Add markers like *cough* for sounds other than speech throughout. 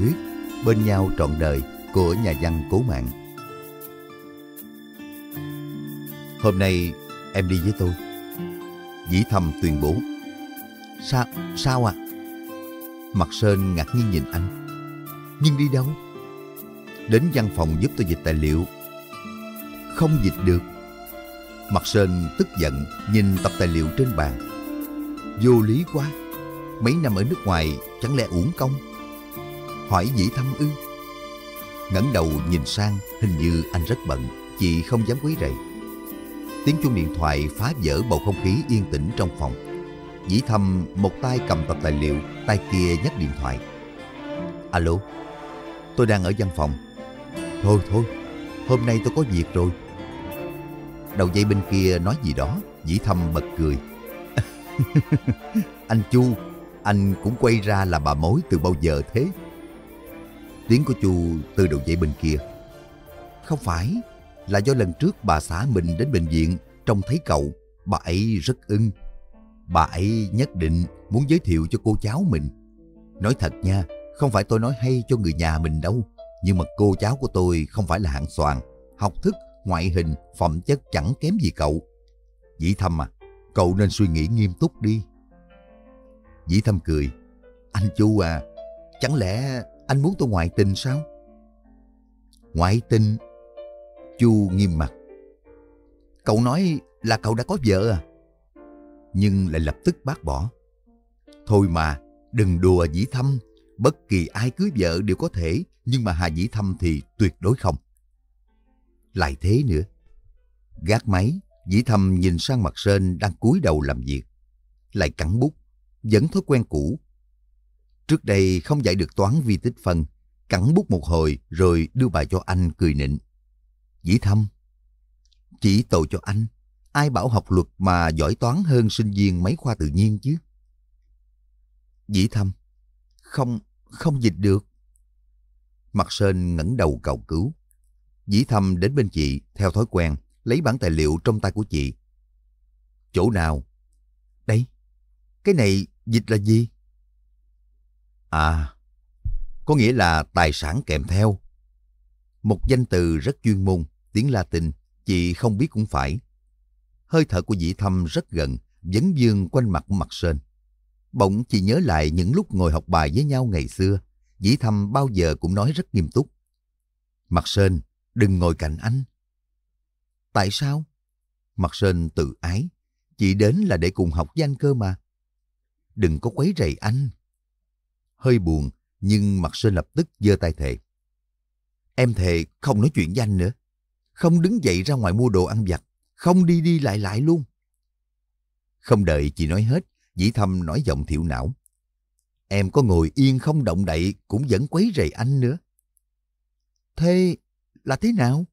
thuyết Bên nhau trọn đời của nhà văn Cố Mạng. Hôm nay em đi với tôi. Dĩ thầm tuyên bố. Sao, sao à? Mặt Sơn ngạc nhiên nhìn anh. Nhưng đi đâu? Đến văn phòng giúp tôi dịch tài liệu. Không dịch được. Mặt Sơn tức giận nhìn tập tài liệu trên bàn. Vô lý quá. Mấy năm ở nước ngoài chẳng lẽ uổng công? Hỏi dĩ thăm ư? ngẩng đầu nhìn sang, hình như anh rất bận, chị không dám quấy rầy. Tiếng chuông điện thoại phá vỡ bầu không khí yên tĩnh trong phòng. Dĩ thâm một tay cầm tập tài liệu, tay kia nhấc điện thoại. Alo, tôi đang ở văn phòng. Thôi thôi, hôm nay tôi có việc rồi. Đầu dây bên kia nói gì đó, dĩ thâm bật cười. *laughs* anh Chu, anh cũng quay ra là bà mối từ bao giờ thế? Tiếng của Chu từ đầu dây bên kia. Không phải, là do lần trước bà xã mình đến bệnh viện trông thấy cậu, bà ấy rất ưng. Bà ấy nhất định muốn giới thiệu cho cô cháu mình. Nói thật nha, không phải tôi nói hay cho người nhà mình đâu, nhưng mà cô cháu của tôi không phải là hạng soàn, học thức, ngoại hình, phẩm chất chẳng kém gì cậu. Dĩ Thâm à, cậu nên suy nghĩ nghiêm túc đi. Dĩ Thâm cười, anh Chu à, chẳng lẽ anh muốn tôi ngoại tình sao? Ngoại tình? Chu nghiêm mặt. Cậu nói là cậu đã có vợ à? Nhưng lại lập tức bác bỏ. Thôi mà, đừng đùa dĩ thâm. Bất kỳ ai cưới vợ đều có thể, nhưng mà Hà Dĩ Thâm thì tuyệt đối không. Lại thế nữa. Gác máy, Dĩ Thâm nhìn sang mặt Sơn đang cúi đầu làm việc. Lại cắn bút, vẫn thói quen cũ, Trước đây không dạy được toán vi tích phân, cắn bút một hồi rồi đưa bài cho anh cười nịnh. Dĩ thâm, chỉ tội cho anh, ai bảo học luật mà giỏi toán hơn sinh viên mấy khoa tự nhiên chứ? Dĩ thâm, không, không dịch được. Mặt Sơn ngẩng đầu cầu cứu. Dĩ thâm đến bên chị, theo thói quen, lấy bản tài liệu trong tay của chị. Chỗ nào? Đây, cái này dịch là gì? À, có nghĩa là tài sản kèm theo. Một danh từ rất chuyên môn, tiếng Latin, chị không biết cũng phải. Hơi thở của dĩ thâm rất gần, vấn dương quanh mặt mặt sên. Bỗng chị nhớ lại những lúc ngồi học bài với nhau ngày xưa, dĩ thâm bao giờ cũng nói rất nghiêm túc. Mặt sên, đừng ngồi cạnh anh. Tại sao? Mặt sên tự ái, chị đến là để cùng học danh cơ mà. Đừng có quấy rầy anh hơi buồn, nhưng mặt Sơn lập tức giơ tay thề. Em thề không nói chuyện danh nữa. Không đứng dậy ra ngoài mua đồ ăn vặt. Không đi đi lại lại luôn. Không đợi chị nói hết, Dĩ Thâm nói giọng thiểu não. Em có ngồi yên không động đậy cũng vẫn quấy rầy anh nữa. Thế là thế nào?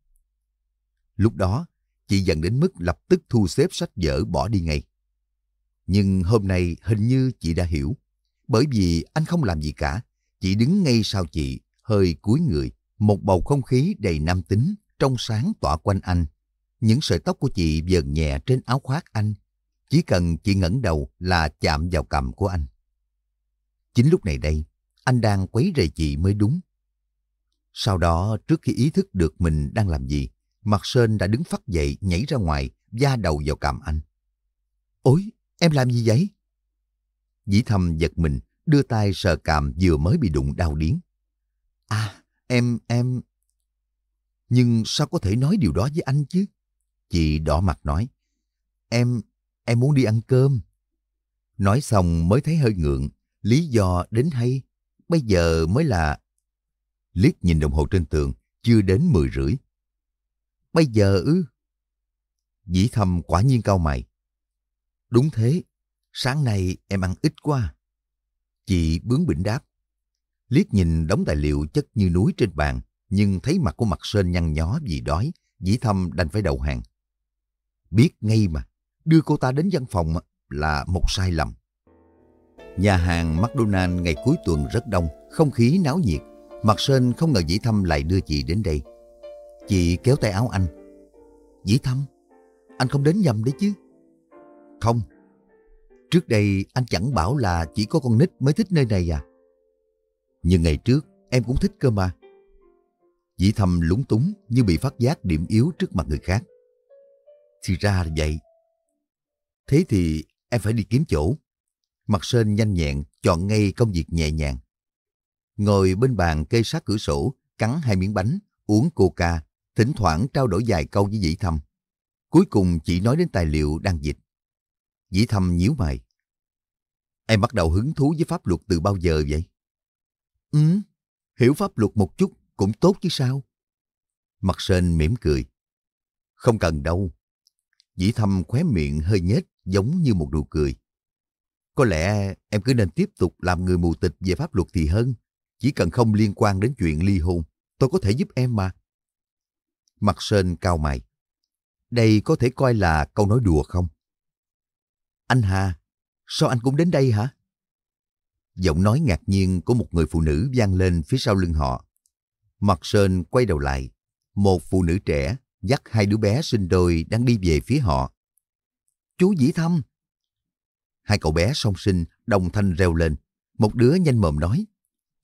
Lúc đó, chị dần đến mức lập tức thu xếp sách vở bỏ đi ngay. Nhưng hôm nay hình như chị đã hiểu. Bởi vì anh không làm gì cả, chỉ đứng ngay sau chị, hơi cúi người, một bầu không khí đầy nam tính, trong sáng tỏa quanh anh. Những sợi tóc của chị vờn nhẹ trên áo khoác anh, chỉ cần chị ngẩng đầu là chạm vào cằm của anh. Chính lúc này đây, anh đang quấy rầy chị mới đúng. Sau đó, trước khi ý thức được mình đang làm gì, Mặt Sơn đã đứng phát dậy nhảy ra ngoài, da đầu vào cằm anh. Ôi, em làm gì vậy? Dĩ thầm giật mình, đưa tay sờ càm vừa mới bị đụng đau điếng. À, em, em... Nhưng sao có thể nói điều đó với anh chứ? Chị đỏ mặt nói. Em, em muốn đi ăn cơm. Nói xong mới thấy hơi ngượng, lý do đến hay. Bây giờ mới là... Liếc nhìn đồng hồ trên tường, chưa đến mười rưỡi. Bây giờ ư? Dĩ thầm quả nhiên cao mày. Đúng thế, Sáng nay em ăn ít quá. Chị bướng bỉnh đáp. Liếc nhìn đống tài liệu chất như núi trên bàn, nhưng thấy mặt của mặt sơn nhăn nhó vì đói, dĩ thâm đành phải đầu hàng. Biết ngay mà, đưa cô ta đến văn phòng là một sai lầm. Nhà hàng McDonald ngày cuối tuần rất đông, không khí náo nhiệt. Mặt Sơn không ngờ Dĩ Thâm lại đưa chị đến đây. Chị kéo tay áo anh. Dĩ Thâm, anh không đến nhầm đấy chứ? Không, Trước đây anh chẳng bảo là chỉ có con nít mới thích nơi này à. Nhưng ngày trước, em cũng thích cơ mà. Dĩ thầm lúng túng như bị phát giác điểm yếu trước mặt người khác. Thì ra là vậy. Thế thì em phải đi kiếm chỗ. Mặt Sơn nhanh nhẹn chọn ngay công việc nhẹ nhàng. Ngồi bên bàn kê sát cửa sổ, cắn hai miếng bánh, uống coca, thỉnh thoảng trao đổi vài câu với Dĩ thầm. Cuối cùng chỉ nói đến tài liệu đang dịch. Dĩ Thâm nhíu mày. Em bắt đầu hứng thú với pháp luật từ bao giờ vậy? Ừ, hiểu pháp luật một chút cũng tốt chứ sao? Mặt Sên mỉm cười. Không cần đâu. Dĩ Thâm khóe miệng hơi nhếch giống như một nụ cười. Có lẽ em cứ nên tiếp tục làm người mù tịch về pháp luật thì hơn. Chỉ cần không liên quan đến chuyện ly hôn, tôi có thể giúp em mà. Mặt Sên cao mày. Đây có thể coi là câu nói đùa không? Anh Hà, sao anh cũng đến đây hả? Giọng nói ngạc nhiên của một người phụ nữ vang lên phía sau lưng họ. Mặt Sơn quay đầu lại. Một phụ nữ trẻ dắt hai đứa bé sinh đôi đang đi về phía họ. Chú Dĩ Thâm! Hai cậu bé song sinh đồng thanh reo lên. Một đứa nhanh mồm nói.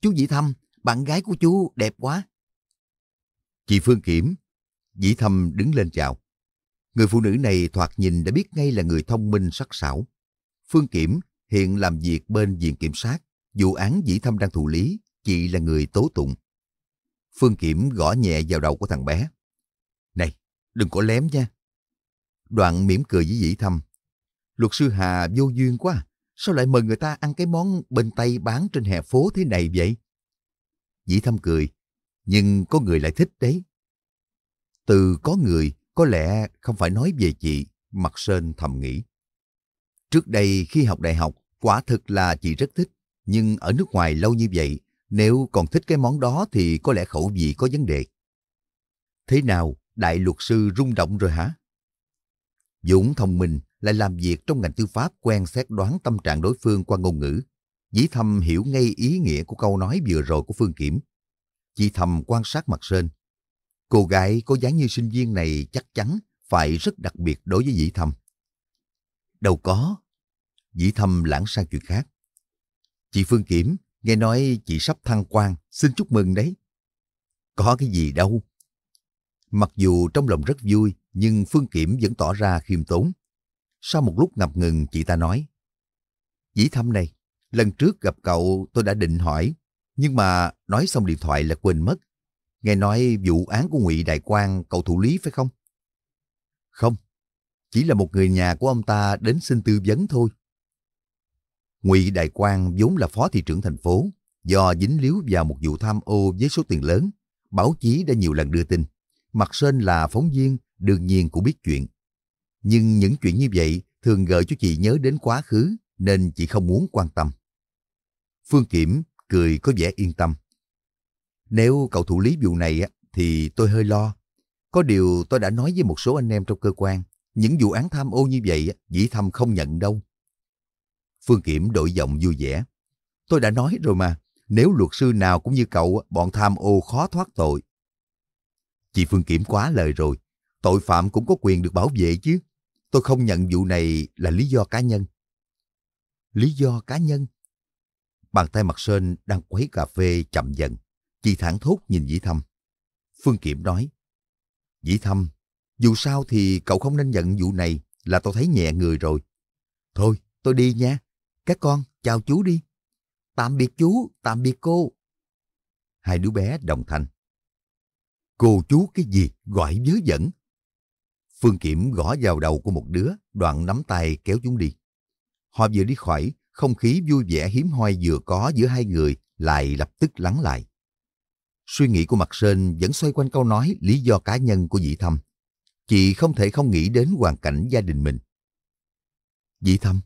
Chú Dĩ Thâm, bạn gái của chú đẹp quá. Chị Phương Kiểm, Dĩ Thâm đứng lên chào. Người phụ nữ này thoạt nhìn đã biết ngay là người thông minh sắc sảo. Phương Kiểm hiện làm việc bên viện kiểm sát. Vụ án Dĩ Thâm đang thụ lý, chị là người tố tụng. Phương Kiểm gõ nhẹ vào đầu của thằng bé. Này, đừng có lém nha. Đoạn mỉm cười với Dĩ Thâm. Luật sư Hà vô duyên quá. Sao lại mời người ta ăn cái món bên tay bán trên hè phố thế này vậy? Dĩ Thâm cười. Nhưng có người lại thích đấy. Từ có người, có lẽ không phải nói về chị, Mặt Sơn thầm nghĩ. Trước đây khi học đại học, quả thực là chị rất thích. Nhưng ở nước ngoài lâu như vậy, nếu còn thích cái món đó thì có lẽ khẩu vị có vấn đề. Thế nào, đại luật sư rung động rồi hả? Dũng thông minh lại làm việc trong ngành tư pháp quen xét đoán tâm trạng đối phương qua ngôn ngữ. Dĩ thầm hiểu ngay ý nghĩa của câu nói vừa rồi của Phương Kiểm. Chị thầm quan sát mặt Sơn. Cô gái có dáng như sinh viên này chắc chắn phải rất đặc biệt đối với Dĩ Thâm. Đâu có. Dĩ Thâm lãng sang chuyện khác. Chị Phương Kiểm, nghe nói chị sắp thăng quan, xin chúc mừng đấy. Có cái gì đâu. Mặc dù trong lòng rất vui, nhưng Phương Kiểm vẫn tỏ ra khiêm tốn. Sau một lúc ngập ngừng, chị ta nói. Dĩ Thâm này, lần trước gặp cậu tôi đã định hỏi, nhưng mà nói xong điện thoại là quên mất. Nghe nói vụ án của ngụy Đại Quang cậu thủ lý phải không? Không, chỉ là một người nhà của ông ta đến xin tư vấn thôi. Ngụy Đại Quang vốn là phó thị trưởng thành phố, do dính líu vào một vụ tham ô với số tiền lớn, báo chí đã nhiều lần đưa tin. Mặt Sơn là phóng viên, đương nhiên cũng biết chuyện. Nhưng những chuyện như vậy thường gợi cho chị nhớ đến quá khứ, nên chị không muốn quan tâm. Phương Kiểm cười có vẻ yên tâm. Nếu cậu thủ lý vụ này thì tôi hơi lo. Có điều tôi đã nói với một số anh em trong cơ quan, những vụ án tham ô như vậy dĩ thâm không nhận đâu. Phương Kiểm đổi giọng vui vẻ. Tôi đã nói rồi mà, nếu luật sư nào cũng như cậu, bọn tham ô khó thoát tội. Chị Phương Kiểm quá lời rồi, tội phạm cũng có quyền được bảo vệ chứ. Tôi không nhận vụ này là lý do cá nhân. Lý do cá nhân? Bàn tay mặt Sơn đang quấy cà phê chậm dần. Chị thẳng thốt nhìn Dĩ Thâm. Phương Kiểm nói, Dĩ Thâm, dù sao thì cậu không nên nhận vụ này là tôi thấy nhẹ người rồi. Thôi, tôi đi nha. Các con, chào chú đi. Tạm biệt chú, tạm biệt cô. Hai đứa bé đồng thanh. Cô chú cái gì gọi dớ dẫn. Phương Kiểm gõ vào đầu của một đứa, đoạn nắm tay kéo chúng đi. Họ vừa đi khỏi, không khí vui vẻ hiếm hoi vừa có giữa hai người lại lập tức lắng lại. Suy nghĩ của Mặt Sơn vẫn xoay quanh câu nói lý do cá nhân của Dĩ Thâm. Chị không thể không nghĩ đến hoàn cảnh gia đình mình. Dĩ Thâm.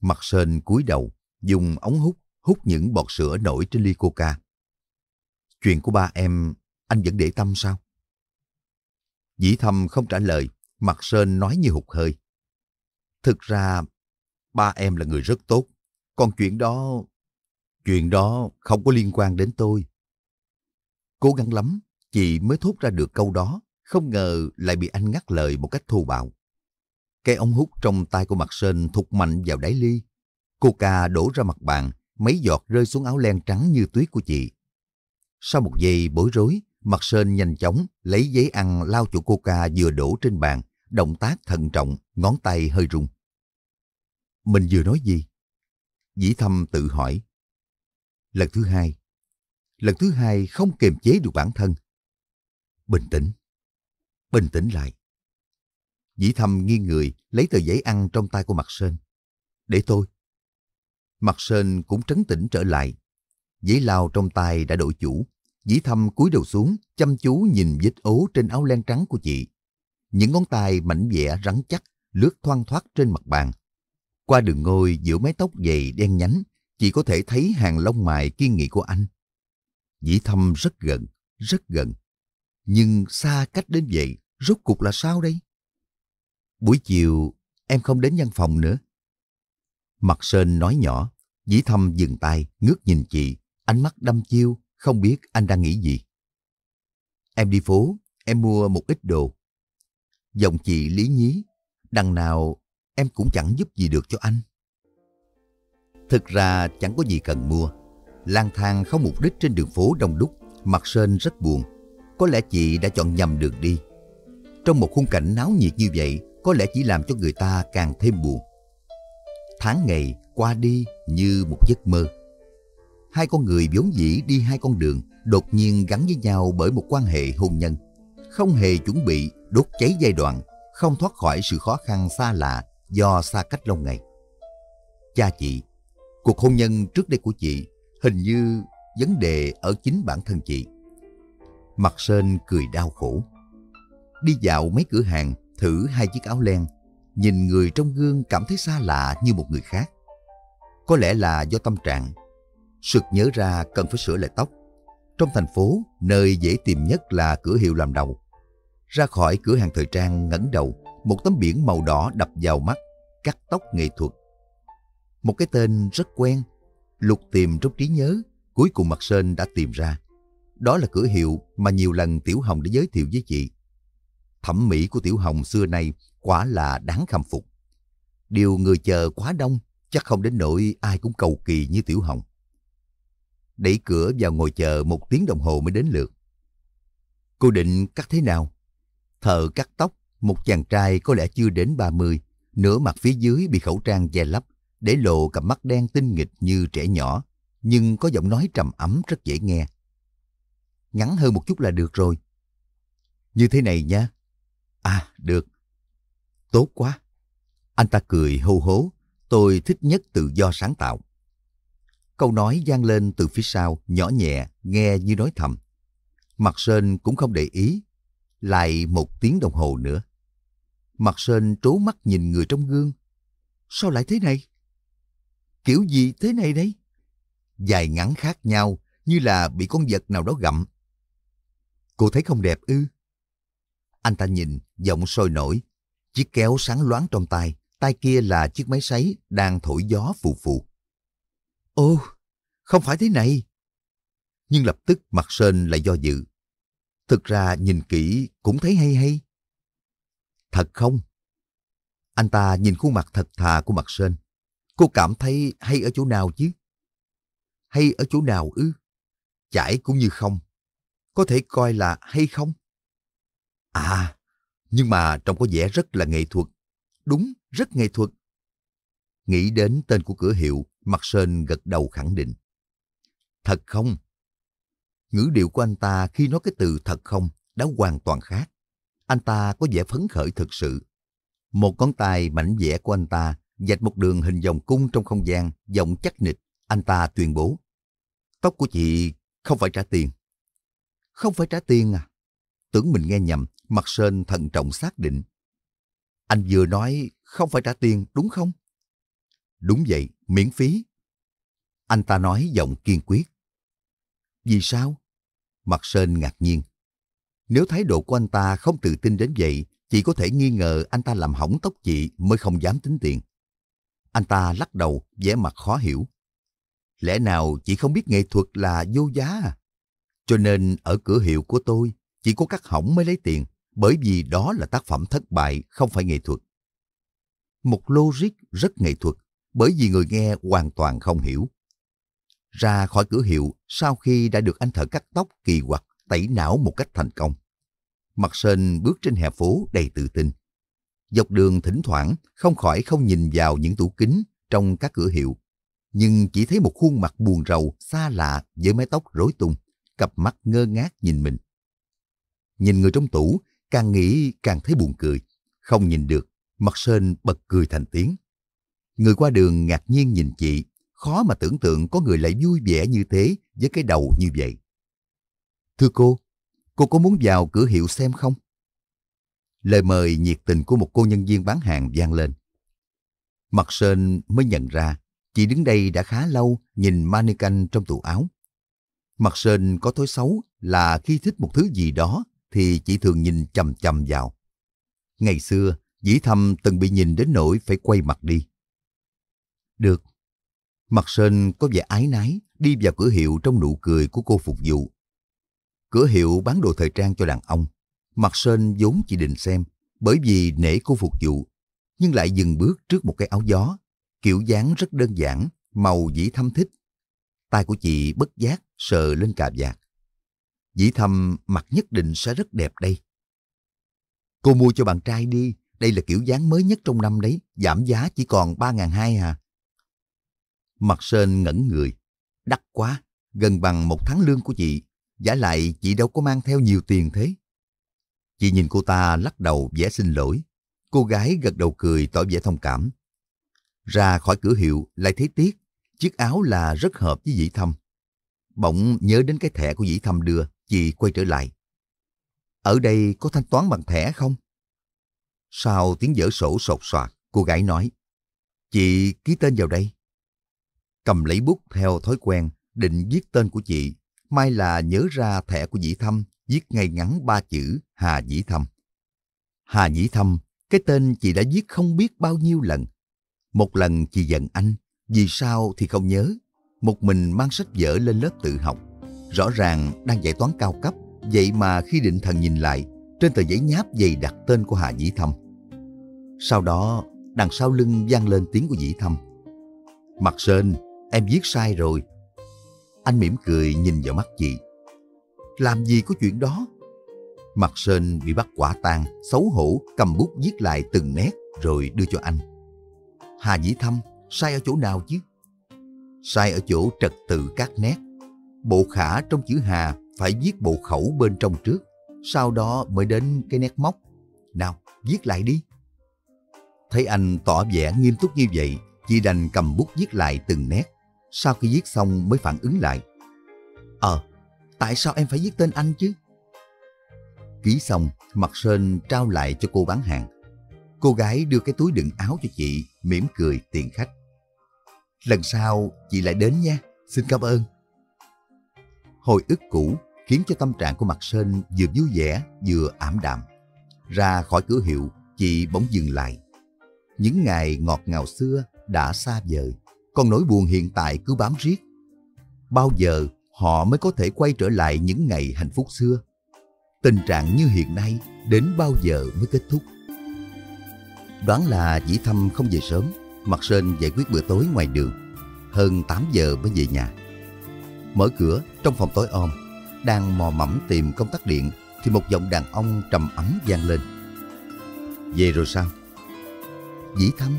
Mặt Sơn cúi đầu, dùng ống hút hút những bọt sữa nổi trên ly coca. Chuyện của ba em, anh vẫn để tâm sao? Dĩ Thâm không trả lời, Mặt Sơn nói như hụt hơi. Thực ra, ba em là người rất tốt. Còn chuyện đó... Chuyện đó không có liên quan đến tôi. Cố gắng lắm, chị mới thốt ra được câu đó, không ngờ lại bị anh ngắt lời một cách thô bạo. Cây ống hút trong tay của Mặt Sơn thụt mạnh vào đáy ly. Coca đổ ra mặt bàn, mấy giọt rơi xuống áo len trắng như tuyết của chị. Sau một giây bối rối, Mặt Sơn nhanh chóng lấy giấy ăn lao chỗ coca vừa đổ trên bàn, động tác thận trọng, ngón tay hơi rung. Mình vừa nói gì? Dĩ thâm tự hỏi. Lần thứ hai. Lần thứ hai không kiềm chế được bản thân. Bình tĩnh. Bình tĩnh lại. Dĩ thâm nghiêng người, lấy tờ giấy ăn trong tay của Mặt Sơn. Để tôi. Mặt Sơn cũng trấn tĩnh trở lại. Giấy lao trong tay đã đổi chủ. Dĩ thâm cúi đầu xuống, chăm chú nhìn vết ố trên áo len trắng của chị. Những ngón tay mảnh vẽ rắn chắc, lướt thoang thoát trên mặt bàn. Qua đường ngôi giữa mái tóc dày đen nhánh, chỉ có thể thấy hàng lông mày kiên nghị của anh. Dĩ thâm rất gần, rất gần. Nhưng xa cách đến vậy, rốt cuộc là sao đây? Buổi chiều, em không đến văn phòng nữa. Mặt Sơn nói nhỏ, dĩ thâm dừng tay, ngước nhìn chị, ánh mắt đăm chiêu, không biết anh đang nghĩ gì. Em đi phố, em mua một ít đồ. Giọng chị lý nhí, đằng nào em cũng chẳng giúp gì được cho anh. Thực ra chẳng có gì cần mua lang thang không mục đích trên đường phố đông đúc, mặt Sơn rất buồn. Có lẽ chị đã chọn nhầm đường đi. Trong một khung cảnh náo nhiệt như vậy, có lẽ chỉ làm cho người ta càng thêm buồn. Tháng ngày qua đi như một giấc mơ. Hai con người vốn dĩ đi hai con đường, đột nhiên gắn với nhau bởi một quan hệ hôn nhân. Không hề chuẩn bị đốt cháy giai đoạn, không thoát khỏi sự khó khăn xa lạ do xa cách lâu ngày. Cha chị, cuộc hôn nhân trước đây của chị hình như vấn đề ở chính bản thân chị. Mặt Sơn cười đau khổ. Đi dạo mấy cửa hàng, thử hai chiếc áo len, nhìn người trong gương cảm thấy xa lạ như một người khác. Có lẽ là do tâm trạng. Sực nhớ ra cần phải sửa lại tóc. Trong thành phố, nơi dễ tìm nhất là cửa hiệu làm đầu. Ra khỏi cửa hàng thời trang ngẩng đầu, một tấm biển màu đỏ đập vào mắt, cắt tóc nghệ thuật. Một cái tên rất quen, lục tìm trong trí nhớ, cuối cùng Mặt Sơn đã tìm ra. Đó là cửa hiệu mà nhiều lần Tiểu Hồng đã giới thiệu với chị. Thẩm mỹ của Tiểu Hồng xưa nay quả là đáng khâm phục. Điều người chờ quá đông, chắc không đến nỗi ai cũng cầu kỳ như Tiểu Hồng. Đẩy cửa vào ngồi chờ một tiếng đồng hồ mới đến lượt. Cô định cắt thế nào? Thợ cắt tóc, một chàng trai có lẽ chưa đến 30, nửa mặt phía dưới bị khẩu trang che lấp, để lộ cặp mắt đen tinh nghịch như trẻ nhỏ, nhưng có giọng nói trầm ấm rất dễ nghe. Ngắn hơn một chút là được rồi. Như thế này nha. À, được. Tốt quá. Anh ta cười hô hố. Tôi thích nhất tự do sáng tạo. Câu nói vang lên từ phía sau, nhỏ nhẹ, nghe như nói thầm. Mặt Sơn cũng không để ý. Lại một tiếng đồng hồ nữa. Mặt Sơn trố mắt nhìn người trong gương. Sao lại thế này? Kiểu gì thế này đấy? Dài ngắn khác nhau, như là bị con vật nào đó gặm. Cô thấy không đẹp ư? Anh ta nhìn, giọng sôi nổi. Chiếc kéo sáng loáng trong tay, tay kia là chiếc máy sấy đang thổi gió phù phù. Ô, không phải thế này. Nhưng lập tức mặt Sơn lại do dự. Thực ra nhìn kỹ cũng thấy hay hay. Thật không? Anh ta nhìn khuôn mặt thật thà của mặt Sơn. Cô cảm thấy hay ở chỗ nào chứ? Hay ở chỗ nào ư? Chải cũng như không. Có thể coi là hay không? À, nhưng mà trông có vẻ rất là nghệ thuật. Đúng, rất nghệ thuật. Nghĩ đến tên của cửa hiệu, Mặt Sơn gật đầu khẳng định. Thật không? Ngữ điệu của anh ta khi nói cái từ thật không đã hoàn toàn khác. Anh ta có vẻ phấn khởi thực sự. Một con tay mảnh vẽ của anh ta dạch một đường hình vòng cung trong không gian, giọng chắc nịch. Anh ta tuyên bố. Tóc của chị không phải trả tiền. Không phải trả tiền à? Tưởng mình nghe nhầm, Mặt Sơn thận trọng xác định. Anh vừa nói không phải trả tiền, đúng không? Đúng vậy, miễn phí. Anh ta nói giọng kiên quyết. Vì sao? Mặt Sơn ngạc nhiên. Nếu thái độ của anh ta không tự tin đến vậy, chị có thể nghi ngờ anh ta làm hỏng tóc chị mới không dám tính tiền. Anh ta lắc đầu, vẻ mặt khó hiểu. Lẽ nào chị không biết nghệ thuật là vô giá à? Cho nên ở cửa hiệu của tôi, chỉ có cắt hỏng mới lấy tiền, bởi vì đó là tác phẩm thất bại, không phải nghệ thuật. Một logic rất nghệ thuật, bởi vì người nghe hoàn toàn không hiểu. ra khỏi cửa hiệu sau khi đã được anh thợ cắt tóc kỳ quặc tẩy não một cách thành công. Mặt Sơn bước trên hè phố đầy tự tin. Dọc đường thỉnh thoảng không khỏi không nhìn vào những tủ kính trong các cửa hiệu, nhưng chỉ thấy một khuôn mặt buồn rầu, xa lạ với mái tóc rối tung, cặp mắt ngơ ngác nhìn mình. Nhìn người trong tủ, càng nghĩ càng thấy buồn cười. Không nhìn được, mặt sên bật cười thành tiếng. Người qua đường ngạc nhiên nhìn chị, khó mà tưởng tượng có người lại vui vẻ như thế với cái đầu như vậy. Thưa cô, cô có muốn vào cửa hiệu xem không? Lời mời nhiệt tình của một cô nhân viên bán hàng vang lên. Mặt Sơn mới nhận ra, chị đứng đây đã khá lâu nhìn mannequin trong tủ áo. Mặt Sơn có thói xấu là khi thích một thứ gì đó thì chị thường nhìn chầm chầm vào. Ngày xưa, Dĩ Thâm từng bị nhìn đến nỗi phải quay mặt đi. Được. Mặt Sơn có vẻ ái nái đi vào cửa hiệu trong nụ cười của cô phục vụ. Cửa hiệu bán đồ thời trang cho đàn ông. Mặt Sơn vốn chỉ định xem, bởi vì nể cô phục vụ, nhưng lại dừng bước trước một cái áo gió, kiểu dáng rất đơn giản, màu dĩ thâm thích tay của chị bất giác sờ lên cà vạt. Dĩ thâm mặt nhất định sẽ rất đẹp đây. Cô mua cho bạn trai đi, đây là kiểu dáng mới nhất trong năm đấy, giảm giá chỉ còn ba ngàn hai à. Mặt sơn ngẩn người, đắt quá, gần bằng một tháng lương của chị giả lại chị đâu có mang theo nhiều tiền thế. Chị nhìn cô ta lắc đầu vẻ xin lỗi. Cô gái gật đầu cười tỏ vẻ thông cảm. Ra khỏi cửa hiệu lại thấy tiếc, chiếc áo là rất hợp với dĩ thâm. Bỗng nhớ đến cái thẻ của dĩ thâm đưa, chị quay trở lại. Ở đây có thanh toán bằng thẻ không? Sau tiếng dở sổ sột soạt, cô gái nói. Chị ký tên vào đây. Cầm lấy bút theo thói quen, định viết tên của chị mai là nhớ ra thẻ của dĩ thâm viết ngay ngắn ba chữ Hà Dĩ Thâm. Hà Dĩ Thâm, cái tên chị đã viết không biết bao nhiêu lần. Một lần chị giận anh, vì sao thì không nhớ. Một mình mang sách vở lên lớp tự học. Rõ ràng đang dạy toán cao cấp, vậy mà khi định thần nhìn lại, trên tờ giấy nháp dày đặt tên của Hà Dĩ Thâm. Sau đó, đằng sau lưng vang lên tiếng của Dĩ Thâm. Mặt Sơn, em viết sai rồi. Anh mỉm cười nhìn vào mắt chị. Làm gì có chuyện đó? Mặt Sơn bị bắt quả tang, xấu hổ, cầm bút viết lại từng nét rồi đưa cho anh. Hà Dĩ Thâm, sai ở chỗ nào chứ? Sai ở chỗ trật tự các nét. Bộ khả trong chữ Hà phải viết bộ khẩu bên trong trước, sau đó mới đến cái nét móc. Nào, viết lại đi. Thấy anh tỏ vẻ nghiêm túc như vậy, chị đành cầm bút viết lại từng nét. Sau khi viết xong mới phản ứng lại. Ờ, tại sao em phải viết tên anh chứ? Ký xong, mặt Sơn trao lại cho cô bán hàng. Cô gái đưa cái túi đựng áo cho chị, mỉm cười tiền khách. Lần sau chị lại đến nha, xin cảm ơn. Hồi ức cũ khiến cho tâm trạng của mặt Sơn vừa vui vẻ vừa ảm đạm. Ra khỏi cửa hiệu, chị bỗng dừng lại. Những ngày ngọt ngào xưa đã xa vời, con nỗi buồn hiện tại cứ bám riết. Bao giờ họ mới có thể quay trở lại những ngày hạnh phúc xưa. Tình trạng như hiện nay đến bao giờ mới kết thúc? Đoán là dĩ thăm không về sớm, Mặt Sơn giải quyết bữa tối ngoài đường. Hơn 8 giờ mới về nhà. Mở cửa trong phòng tối om, đang mò mẫm tìm công tắc điện thì một giọng đàn ông trầm ấm vang lên. Về rồi sao? Dĩ thăm.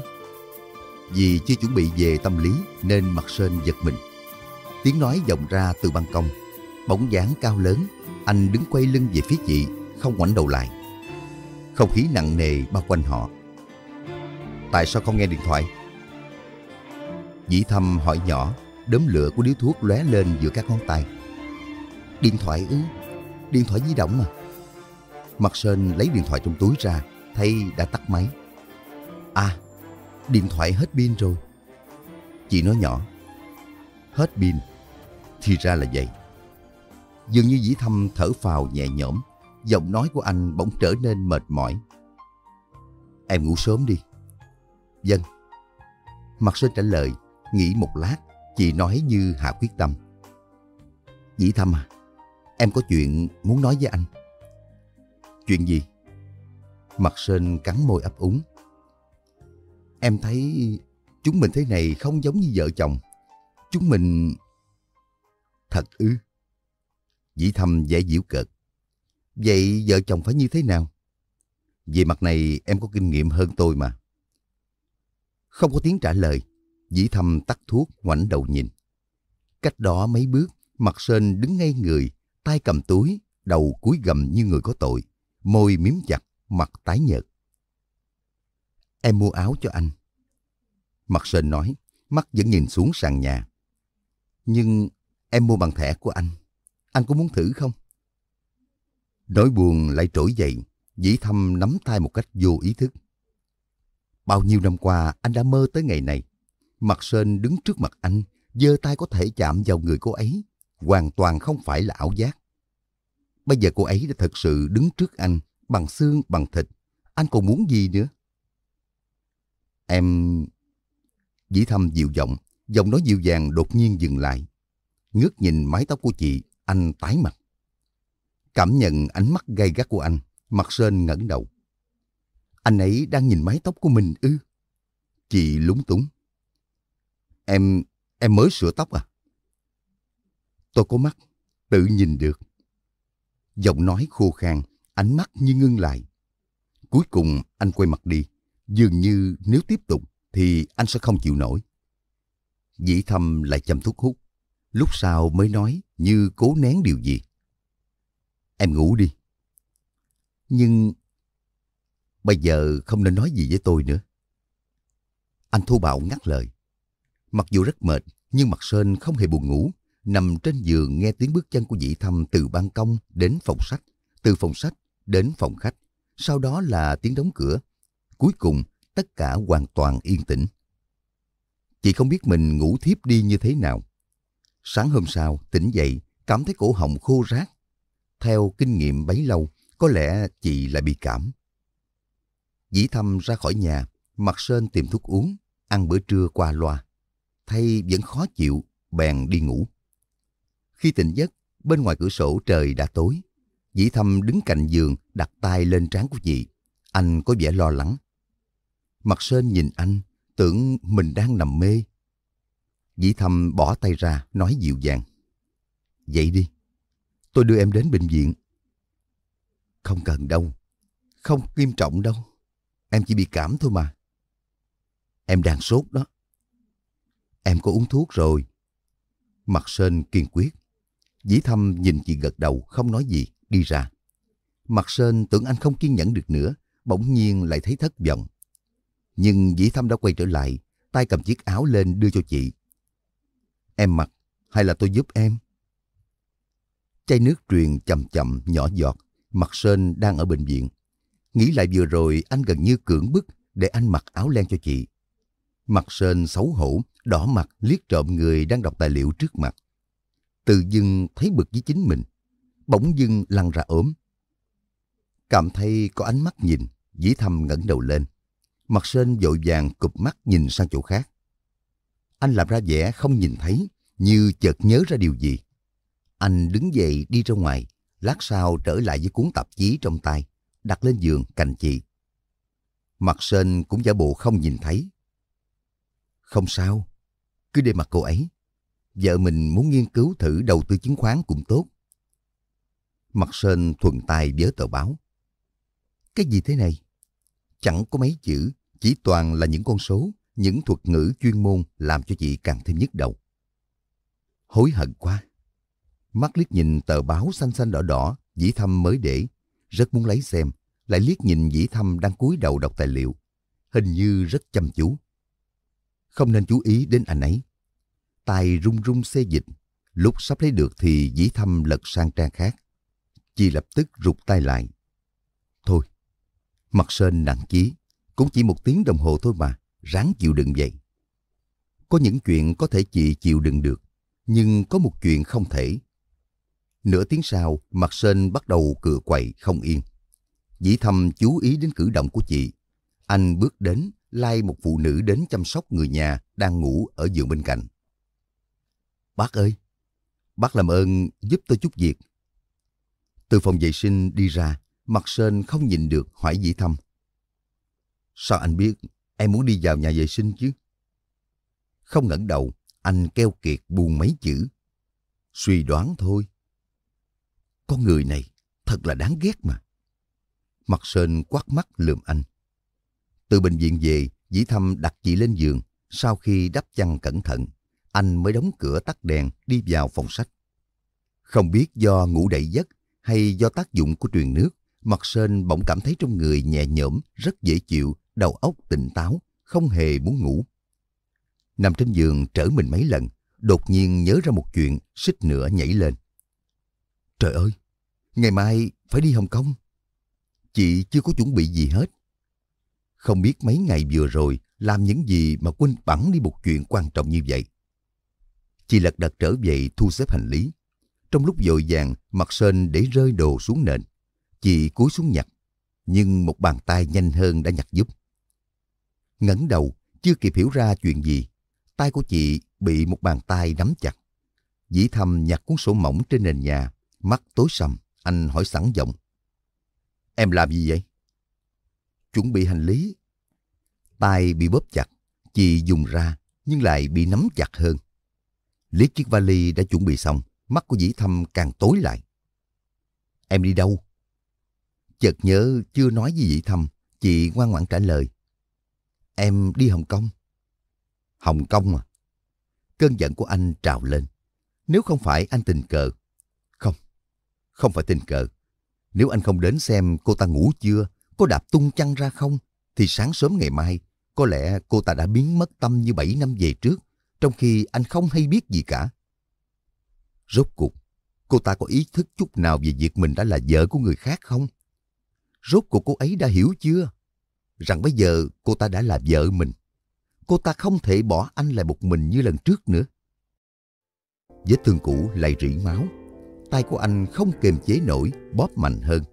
Vì chưa chuẩn bị về tâm lý nên Mặt Sơn giật mình. Tiếng nói vọng ra từ ban công. Bóng dáng cao lớn, anh đứng quay lưng về phía chị, không ngoảnh đầu lại. Không khí nặng nề bao quanh họ. Tại sao không nghe điện thoại? Dĩ thâm hỏi nhỏ, đốm lửa của điếu thuốc lóe lên giữa các ngón tay. Điện thoại ư? Điện thoại di động à Mặt Sơn lấy điện thoại trong túi ra, thấy đã tắt máy. À, điện thoại hết pin rồi. Chị nói nhỏ. Hết pin thì ra là vậy. Dường như dĩ thâm thở phào nhẹ nhõm, giọng nói của anh bỗng trở nên mệt mỏi. Em ngủ sớm đi. Dân. Mặt Sơn trả lời, nghĩ một lát, chị nói như hạ quyết tâm. Dĩ thâm à, em có chuyện muốn nói với anh. Chuyện gì? Mặt Sơn cắn môi ấp úng. Em thấy chúng mình thế này không giống như vợ chồng. Chúng mình Thật ư? Dĩ thầm dễ diễu cợt. Vậy vợ chồng phải như thế nào? Về mặt này em có kinh nghiệm hơn tôi mà. Không có tiếng trả lời, dĩ thầm tắt thuốc ngoảnh đầu nhìn. Cách đó mấy bước, mặt sên đứng ngay người, tay cầm túi, đầu cúi gầm như người có tội, môi miếm chặt, mặt tái nhợt. Em mua áo cho anh. Mặt sên nói, mắt vẫn nhìn xuống sàn nhà. Nhưng em mua bằng thẻ của anh. Anh có muốn thử không? Nỗi buồn lại trỗi dậy, dĩ thâm nắm tay một cách vô ý thức. Bao nhiêu năm qua anh đã mơ tới ngày này. Mặt Sơn đứng trước mặt anh, giơ tay có thể chạm vào người cô ấy. Hoàn toàn không phải là ảo giác. Bây giờ cô ấy đã thật sự đứng trước anh, bằng xương, bằng thịt. Anh còn muốn gì nữa? Em... Dĩ thâm dịu giọng, giọng nói dịu dàng đột nhiên dừng lại. Ngước nhìn mái tóc của chị, anh tái mặt. Cảm nhận ánh mắt gay gắt của anh, mặt Sơn ngẩng đầu. Anh ấy đang nhìn mái tóc của mình ư? Chị lúng túng. Em, em mới sửa tóc à? Tôi có mắt, tự nhìn được. Giọng nói khô khan, ánh mắt như ngưng lại. Cuối cùng anh quay mặt đi, dường như nếu tiếp tục thì anh sẽ không chịu nổi. Dĩ thâm lại chăm thuốc hút, lúc sau mới nói như cố nén điều gì. Em ngủ đi. Nhưng bây giờ không nên nói gì với tôi nữa. Anh thu bạo ngắt lời. Mặc dù rất mệt, nhưng mặt Sơn không hề buồn ngủ. Nằm trên giường nghe tiếng bước chân của dĩ thâm từ ban công đến phòng sách, từ phòng sách đến phòng khách. Sau đó là tiếng đóng cửa. Cuối cùng, tất cả hoàn toàn yên tĩnh. Chị không biết mình ngủ thiếp đi như thế nào. Sáng hôm sau, tỉnh dậy, cảm thấy cổ họng khô rác. Theo kinh nghiệm bấy lâu, có lẽ chị lại bị cảm. Dĩ thâm ra khỏi nhà, mặt sơn tìm thuốc uống, ăn bữa trưa qua loa. Thay vẫn khó chịu, bèn đi ngủ. Khi tỉnh giấc, bên ngoài cửa sổ trời đã tối. Dĩ thâm đứng cạnh giường, đặt tay lên trán của chị. Anh có vẻ lo lắng. Mặt sơn nhìn anh, tưởng mình đang nằm mê. Dĩ thâm bỏ tay ra, nói dịu dàng. Dậy đi, tôi đưa em đến bệnh viện. Không cần đâu, không nghiêm trọng đâu. Em chỉ bị cảm thôi mà. Em đang sốt đó. Em có uống thuốc rồi. Mặt Sơn kiên quyết. Dĩ thâm nhìn chị gật đầu, không nói gì, đi ra. Mặt Sơn tưởng anh không kiên nhẫn được nữa, bỗng nhiên lại thấy thất vọng. Nhưng Dĩ Thâm đã quay trở lại, tay cầm chiếc áo lên đưa cho chị. Em mặc, hay là tôi giúp em? Chai nước truyền chậm chậm nhỏ giọt, mặt Sơn đang ở bệnh viện. Nghĩ lại vừa rồi anh gần như cưỡng bức để anh mặc áo len cho chị. Mặt Sơn xấu hổ, đỏ mặt liếc trộm người đang đọc tài liệu trước mặt. Từ dưng thấy bực với chính mình, bỗng dưng lăn ra ốm. Cảm thấy có ánh mắt nhìn, dĩ thầm ngẩng đầu lên. Mặt sên vội vàng cụp mắt nhìn sang chỗ khác. Anh làm ra vẻ không nhìn thấy, như chợt nhớ ra điều gì. Anh đứng dậy đi ra ngoài, lát sau trở lại với cuốn tạp chí trong tay, đặt lên giường cạnh chị. Mặt sên cũng giả bộ không nhìn thấy. Không sao, cứ để mặt cô ấy. Vợ mình muốn nghiên cứu thử đầu tư chứng khoán cũng tốt. Mặt sên thuần tay vớ tờ báo. Cái gì thế này? Chẳng có mấy chữ, chỉ toàn là những con số, những thuật ngữ chuyên môn làm cho chị càng thêm nhức đầu. Hối hận quá. Mắt liếc nhìn tờ báo xanh xanh đỏ đỏ, dĩ thâm mới để, rất muốn lấy xem, lại liếc nhìn dĩ thâm đang cúi đầu đọc tài liệu. Hình như rất chăm chú. Không nên chú ý đến anh ấy. Tay run run xê dịch, lúc sắp lấy được thì dĩ thâm lật sang trang khác. Chị lập tức rụt tay lại. Thôi, Mặt Sơn nặng chí, cũng chỉ một tiếng đồng hồ thôi mà, ráng chịu đựng vậy. Có những chuyện có thể chị chịu đựng được, nhưng có một chuyện không thể. Nửa tiếng sau, Mặt Sơn bắt đầu cựa quậy không yên. Dĩ thầm chú ý đến cử động của chị. Anh bước đến, lai một phụ nữ đến chăm sóc người nhà đang ngủ ở giường bên cạnh. Bác ơi, bác làm ơn giúp tôi chút việc. Từ phòng vệ sinh đi ra, Mặt Sơn không nhìn được hỏi dĩ thâm. Sao anh biết em muốn đi vào nhà vệ sinh chứ? Không ngẩng đầu, anh keo kiệt buồn mấy chữ. Suy đoán thôi. Con người này thật là đáng ghét mà. Mặt Sơn quát mắt lườm anh. Từ bệnh viện về, Dĩ Thâm đặt chị lên giường. Sau khi đắp chăn cẩn thận, anh mới đóng cửa tắt đèn đi vào phòng sách. Không biết do ngủ đậy giấc hay do tác dụng của truyền nước, Mặt Sơn bỗng cảm thấy trong người nhẹ nhõm, rất dễ chịu, đầu óc tỉnh táo, không hề muốn ngủ. Nằm trên giường trở mình mấy lần, đột nhiên nhớ ra một chuyện, xích nữa nhảy lên. Trời ơi, ngày mai phải đi Hồng Kông. Chị chưa có chuẩn bị gì hết. Không biết mấy ngày vừa rồi làm những gì mà quên bẵng đi một chuyện quan trọng như vậy. Chị lật đật trở về thu xếp hành lý. Trong lúc dội vàng, mặt sên để rơi đồ xuống nền. Chị cúi xuống nhặt, nhưng một bàn tay nhanh hơn đã nhặt giúp. ngẩng đầu, chưa kịp hiểu ra chuyện gì. Tay của chị bị một bàn tay nắm chặt. Dĩ thầm nhặt cuốn sổ mỏng trên nền nhà, mắt tối sầm, anh hỏi sẵn giọng. Em làm gì vậy? Chuẩn bị hành lý. Tay bị bóp chặt, chị dùng ra nhưng lại bị nắm chặt hơn. Liếc chiếc vali đã chuẩn bị xong, mắt của dĩ thâm càng tối lại. Em đi đâu? Chợt nhớ chưa nói gì vậy thầm chị ngoan ngoãn trả lời. Em đi Hồng Kông. Hồng Kông à? Cơn giận của anh trào lên. Nếu không phải anh tình cờ. Không, không phải tình cờ. Nếu anh không đến xem cô ta ngủ chưa, có đạp tung chăn ra không, thì sáng sớm ngày mai, có lẽ cô ta đã biến mất tâm như 7 năm về trước, trong khi anh không hay biết gì cả. Rốt cuộc, cô ta có ý thức chút nào về việc mình đã là vợ của người khác không? Rốt cuộc cô ấy đã hiểu chưa? Rằng bây giờ cô ta đã là vợ mình. Cô ta không thể bỏ anh lại một mình như lần trước nữa. Vết thương cũ lại rỉ máu. Tay của anh không kềm chế nổi, bóp mạnh hơn.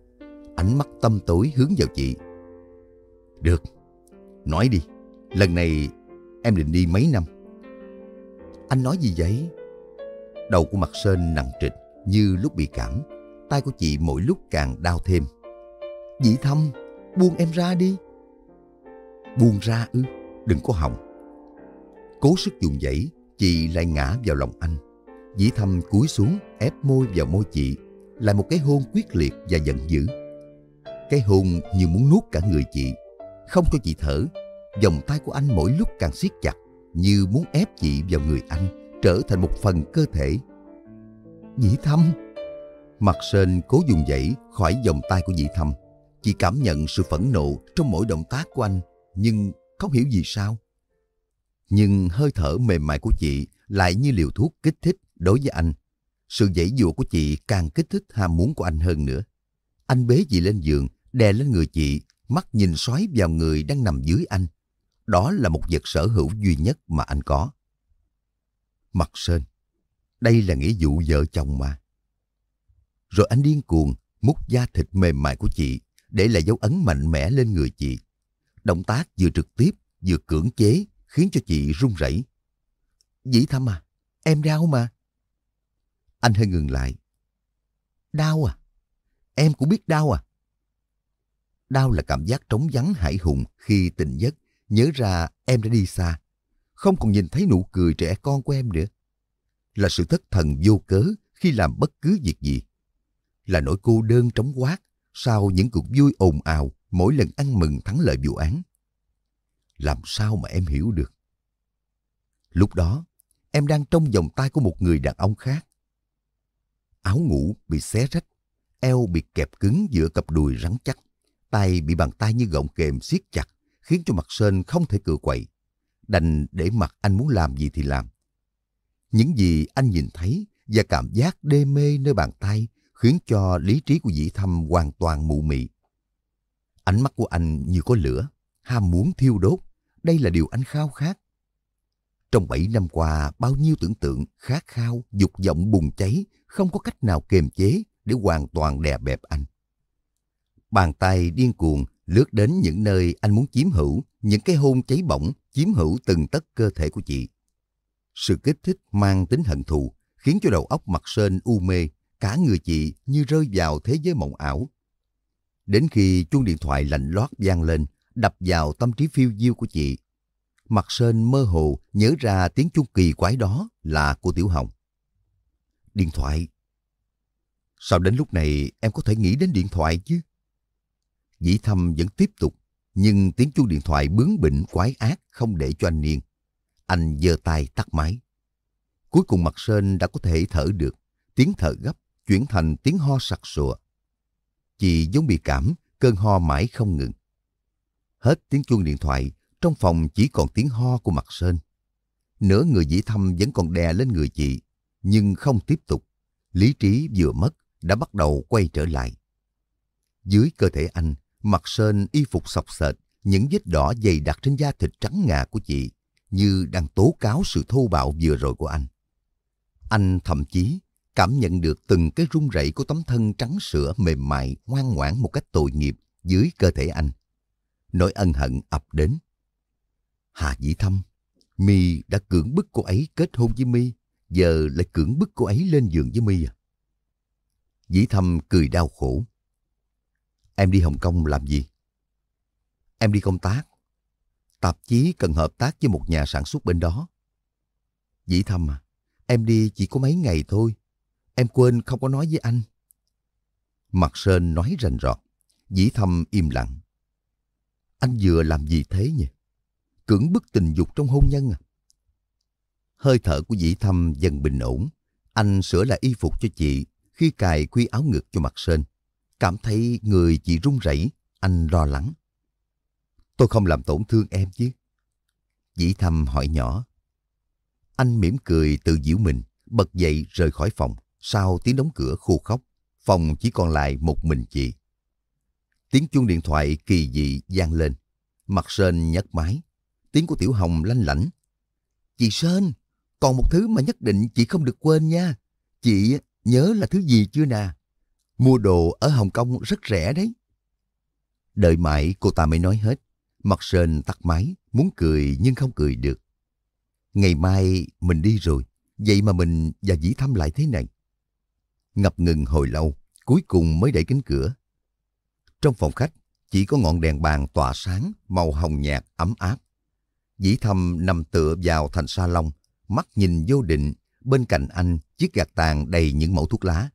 Ánh mắt tâm tối hướng vào chị. Được, nói đi. Lần này em định đi mấy năm? Anh nói gì vậy? Đầu của mặt Sơn nặng trịch như lúc bị cảm. Tay của chị mỗi lúc càng đau thêm. Dĩ thâm, buông em ra đi. Buông ra ư, đừng có hỏng. Cố sức dùng dãy, chị lại ngã vào lòng anh. Dĩ thâm cúi xuống, ép môi vào môi chị, là một cái hôn quyết liệt và giận dữ. Cái hôn như muốn nuốt cả người chị, không cho chị thở. Vòng tay của anh mỗi lúc càng siết chặt, như muốn ép chị vào người anh, trở thành một phần cơ thể. Dĩ thâm! Mặt sên cố dùng dãy khỏi vòng tay của dĩ thâm. Chị cảm nhận sự phẫn nộ trong mỗi động tác của anh, nhưng không hiểu gì sao. Nhưng hơi thở mềm mại của chị lại như liều thuốc kích thích đối với anh. Sự dãy dụa của chị càng kích thích ham muốn của anh hơn nữa. Anh bế chị lên giường, đè lên người chị, mắt nhìn xoáy vào người đang nằm dưới anh. Đó là một vật sở hữu duy nhất mà anh có. Mặt Sơn, đây là nghĩa vụ vợ chồng mà. Rồi anh điên cuồng mút da thịt mềm mại của chị để lại dấu ấn mạnh mẽ lên người chị. Động tác vừa trực tiếp vừa cưỡng chế khiến cho chị run rẩy. Dĩ thăm à, em đau mà. Anh hơi ngừng lại. Đau à? Em cũng biết đau à? Đau là cảm giác trống vắng hải hùng khi tỉnh giấc, nhớ ra em đã đi xa. Không còn nhìn thấy nụ cười trẻ con của em nữa. Là sự thất thần vô cớ khi làm bất cứ việc gì. Là nỗi cô đơn trống quát sau những cuộc vui ồn ào mỗi lần ăn mừng thắng lợi vụ án. Làm sao mà em hiểu được? Lúc đó, em đang trong vòng tay của một người đàn ông khác. Áo ngủ bị xé rách, eo bị kẹp cứng giữa cặp đùi rắn chắc, tay bị bàn tay như gọng kềm siết chặt, khiến cho mặt Sơn không thể cựa quậy. Đành để mặt anh muốn làm gì thì làm. Những gì anh nhìn thấy và cảm giác đê mê nơi bàn tay khiến cho lý trí của dĩ thâm hoàn toàn mụ mị. Ánh mắt của anh như có lửa, ham muốn thiêu đốt. Đây là điều anh khao khát. Trong bảy năm qua, bao nhiêu tưởng tượng, khát khao, dục vọng bùng cháy, không có cách nào kiềm chế để hoàn toàn đè bẹp anh. Bàn tay điên cuồng lướt đến những nơi anh muốn chiếm hữu, những cái hôn cháy bỏng chiếm hữu từng tất cơ thể của chị. Sự kích thích mang tính hận thù khiến cho đầu óc mặt sơn u mê, cả người chị như rơi vào thế giới mộng ảo. Đến khi chuông điện thoại lạnh lót vang lên, đập vào tâm trí phiêu diêu của chị. Mặt Sơn mơ hồ nhớ ra tiếng chuông kỳ quái đó là của Tiểu Hồng. điện thoại. Sao đến lúc này em có thể nghĩ đến điện thoại chứ? Dĩ thâm vẫn tiếp tục, nhưng tiếng chuông điện thoại bướng bỉnh quái ác không để cho anh niên. Anh giơ tay tắt máy. Cuối cùng mặt Sơn đã có thể thở được, tiếng thở gấp chuyển thành tiếng ho sặc sụa. Chị giống bị cảm, cơn ho mãi không ngừng. Hết tiếng chuông điện thoại, trong phòng chỉ còn tiếng ho của mặt Sơn. Nửa người dĩ thâm vẫn còn đè lên người chị, nhưng không tiếp tục. Lý trí vừa mất, đã bắt đầu quay trở lại. Dưới cơ thể anh, mặt Sơn y phục sọc sệt, những vết đỏ dày đặc trên da thịt trắng ngà của chị, như đang tố cáo sự thô bạo vừa rồi của anh. Anh thậm chí cảm nhận được từng cái rung rẩy của tấm thân trắng sữa mềm mại, ngoan ngoãn một cách tội nghiệp dưới cơ thể anh. Nỗi ân hận ập đến. Hà Dĩ Thâm, Mi đã cưỡng bức cô ấy kết hôn với Mi, giờ lại cưỡng bức cô ấy lên giường với Mi à? Dĩ Thâm cười đau khổ. Em đi Hồng Kông làm gì? Em đi công tác. Tạp chí cần hợp tác với một nhà sản xuất bên đó. Dĩ Thâm à, em đi chỉ có mấy ngày thôi. Em quên không có nói với anh. Mặt Sơn nói rành rọt. Dĩ Thâm im lặng. Anh vừa làm gì thế nhỉ? Cưỡng bức tình dục trong hôn nhân à? Hơi thở của Dĩ Thâm dần bình ổn. Anh sửa lại y phục cho chị khi cài quy áo ngực cho mặt Sơn. Cảm thấy người chị run rẩy, anh lo lắng. Tôi không làm tổn thương em chứ? Dĩ Thâm hỏi nhỏ. Anh mỉm cười tự giễu mình, bật dậy rời khỏi phòng. Sau tiếng đóng cửa khô khóc, phòng chỉ còn lại một mình chị. Tiếng chuông điện thoại kỳ dị vang lên. Mặt Sơn nhấc máy. Tiếng của Tiểu Hồng lanh lảnh. Chị Sơn, còn một thứ mà nhất định chị không được quên nha. Chị nhớ là thứ gì chưa nè? Mua đồ ở Hồng Kông rất rẻ đấy. Đợi mãi cô ta mới nói hết. Mặt Sơn tắt máy, muốn cười nhưng không cười được. Ngày mai mình đi rồi, vậy mà mình và Dĩ Thăm lại thế này. Ngập ngừng hồi lâu, cuối cùng mới đẩy cánh cửa. Trong phòng khách, chỉ có ngọn đèn bàn tỏa sáng, màu hồng nhạt, ấm áp. Dĩ Thâm nằm tựa vào thành sa lông, mắt nhìn vô định, bên cạnh anh chiếc gạt tàn đầy những mẫu thuốc lá.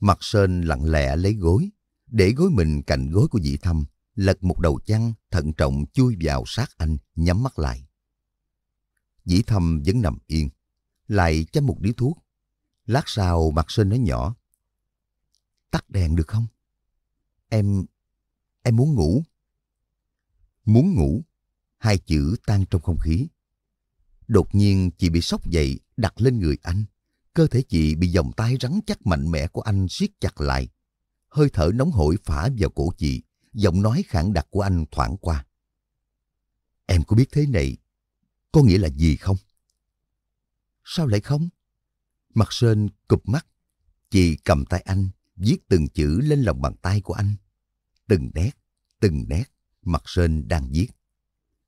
Mặt Sơn lặng lẽ lấy gối, để gối mình cạnh gối của Dĩ Thâm, lật một đầu chăn, thận trọng chui vào sát anh, nhắm mắt lại. Dĩ Thâm vẫn nằm yên, lại chăm một điếu thuốc. Lát sau mặt sinh nói nhỏ, tắt đèn được không? Em, em muốn ngủ. Muốn ngủ, hai chữ tan trong không khí. Đột nhiên chị bị sốc dậy, đặt lên người anh. Cơ thể chị bị vòng tay rắn chắc mạnh mẽ của anh siết chặt lại. Hơi thở nóng hổi phả vào cổ chị, giọng nói khẳng đặc của anh thoảng qua. Em có biết thế này có nghĩa là gì không? Sao lại không? Mặt Sơn cụp mắt. Chị cầm tay anh, viết từng chữ lên lòng bàn tay của anh. Từng nét, từng nét, mặt Sơn đang viết.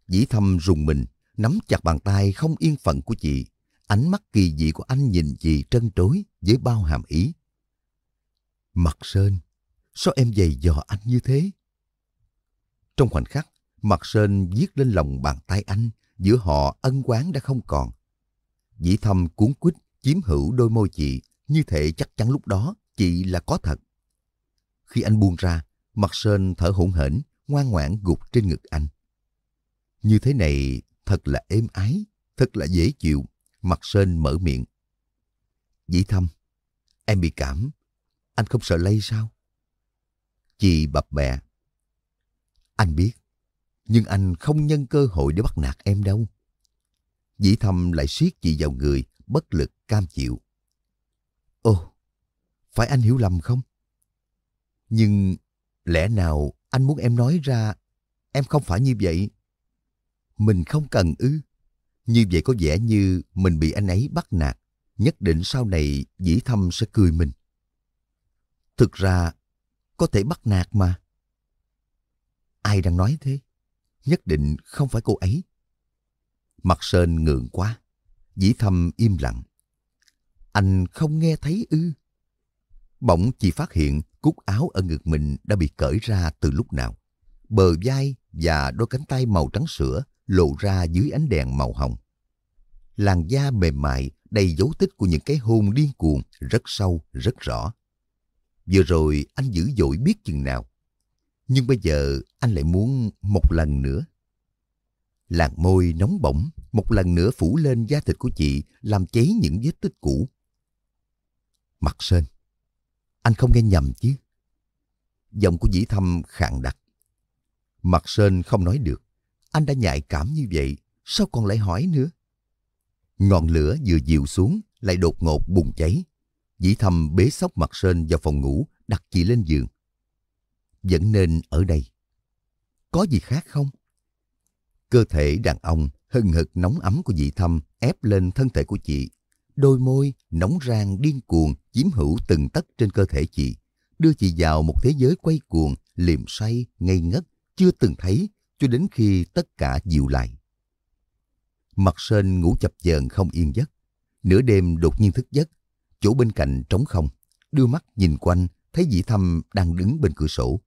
Dĩ thâm rùng mình, nắm chặt bàn tay không yên phận của chị. Ánh mắt kỳ dị của anh nhìn chị trân trối với bao hàm ý. Mặt Sơn, sao em dày dò anh như thế? Trong khoảnh khắc, Mặt Sơn viết lên lòng bàn tay anh, giữa họ ân quán đã không còn. Dĩ thâm cuốn quýt chiếm hữu đôi môi chị, như thể chắc chắn lúc đó chị là có thật. Khi anh buông ra, mặt Sơn thở hổn hển, ngoan ngoãn gục trên ngực anh. Như thế này thật là êm ái, thật là dễ chịu. Mặt Sơn mở miệng. Dĩ thâm, em bị cảm, anh không sợ lây sao? Chị bập bẹ. Anh biết, nhưng anh không nhân cơ hội để bắt nạt em đâu. Dĩ thâm lại siết chị vào người, bất lực cam chịu. Ồ, phải anh hiểu lầm không? Nhưng lẽ nào anh muốn em nói ra em không phải như vậy? Mình không cần ư. Như vậy có vẻ như mình bị anh ấy bắt nạt. Nhất định sau này dĩ thâm sẽ cười mình. Thực ra, có thể bắt nạt mà. Ai đang nói thế? Nhất định không phải cô ấy. Mặt Sơn ngượng quá. Dĩ thâm im lặng. Anh không nghe thấy ư? Bỗng chị phát hiện cúc áo ở ngực mình đã bị cởi ra từ lúc nào. Bờ vai và đôi cánh tay màu trắng sữa lộ ra dưới ánh đèn màu hồng. Làn da mềm mại đầy dấu tích của những cái hôn điên cuồng rất sâu, rất rõ. Vừa rồi anh dữ dội biết chừng nào. Nhưng bây giờ anh lại muốn một lần nữa. Làn môi nóng bỏng một lần nữa phủ lên da thịt của chị làm cháy những vết tích cũ. Mặt Sơn, anh không nghe nhầm chứ. Giọng của dĩ thâm khàn đặc. Mặt Sơn không nói được. Anh đã nhạy cảm như vậy, sao còn lại hỏi nữa? Ngọn lửa vừa dịu xuống, lại đột ngột bùng cháy. Dĩ thâm bế sóc mặt Sơn vào phòng ngủ, đặt chị lên giường. Vẫn nên ở đây. Có gì khác không? Cơ thể đàn ông hừng hực nóng ấm của dị thâm ép lên thân thể của chị. Đôi môi nóng rang điên cuồng chiếm hữu từng tấc trên cơ thể chị, đưa chị vào một thế giới quay cuồng, liềm say, ngây ngất, chưa từng thấy cho đến khi tất cả dịu lại. Mặt sên ngủ chập chờn không yên giấc. Nửa đêm đột nhiên thức giấc, chỗ bên cạnh trống không, đưa mắt nhìn quanh, thấy dị thâm đang đứng bên cửa sổ.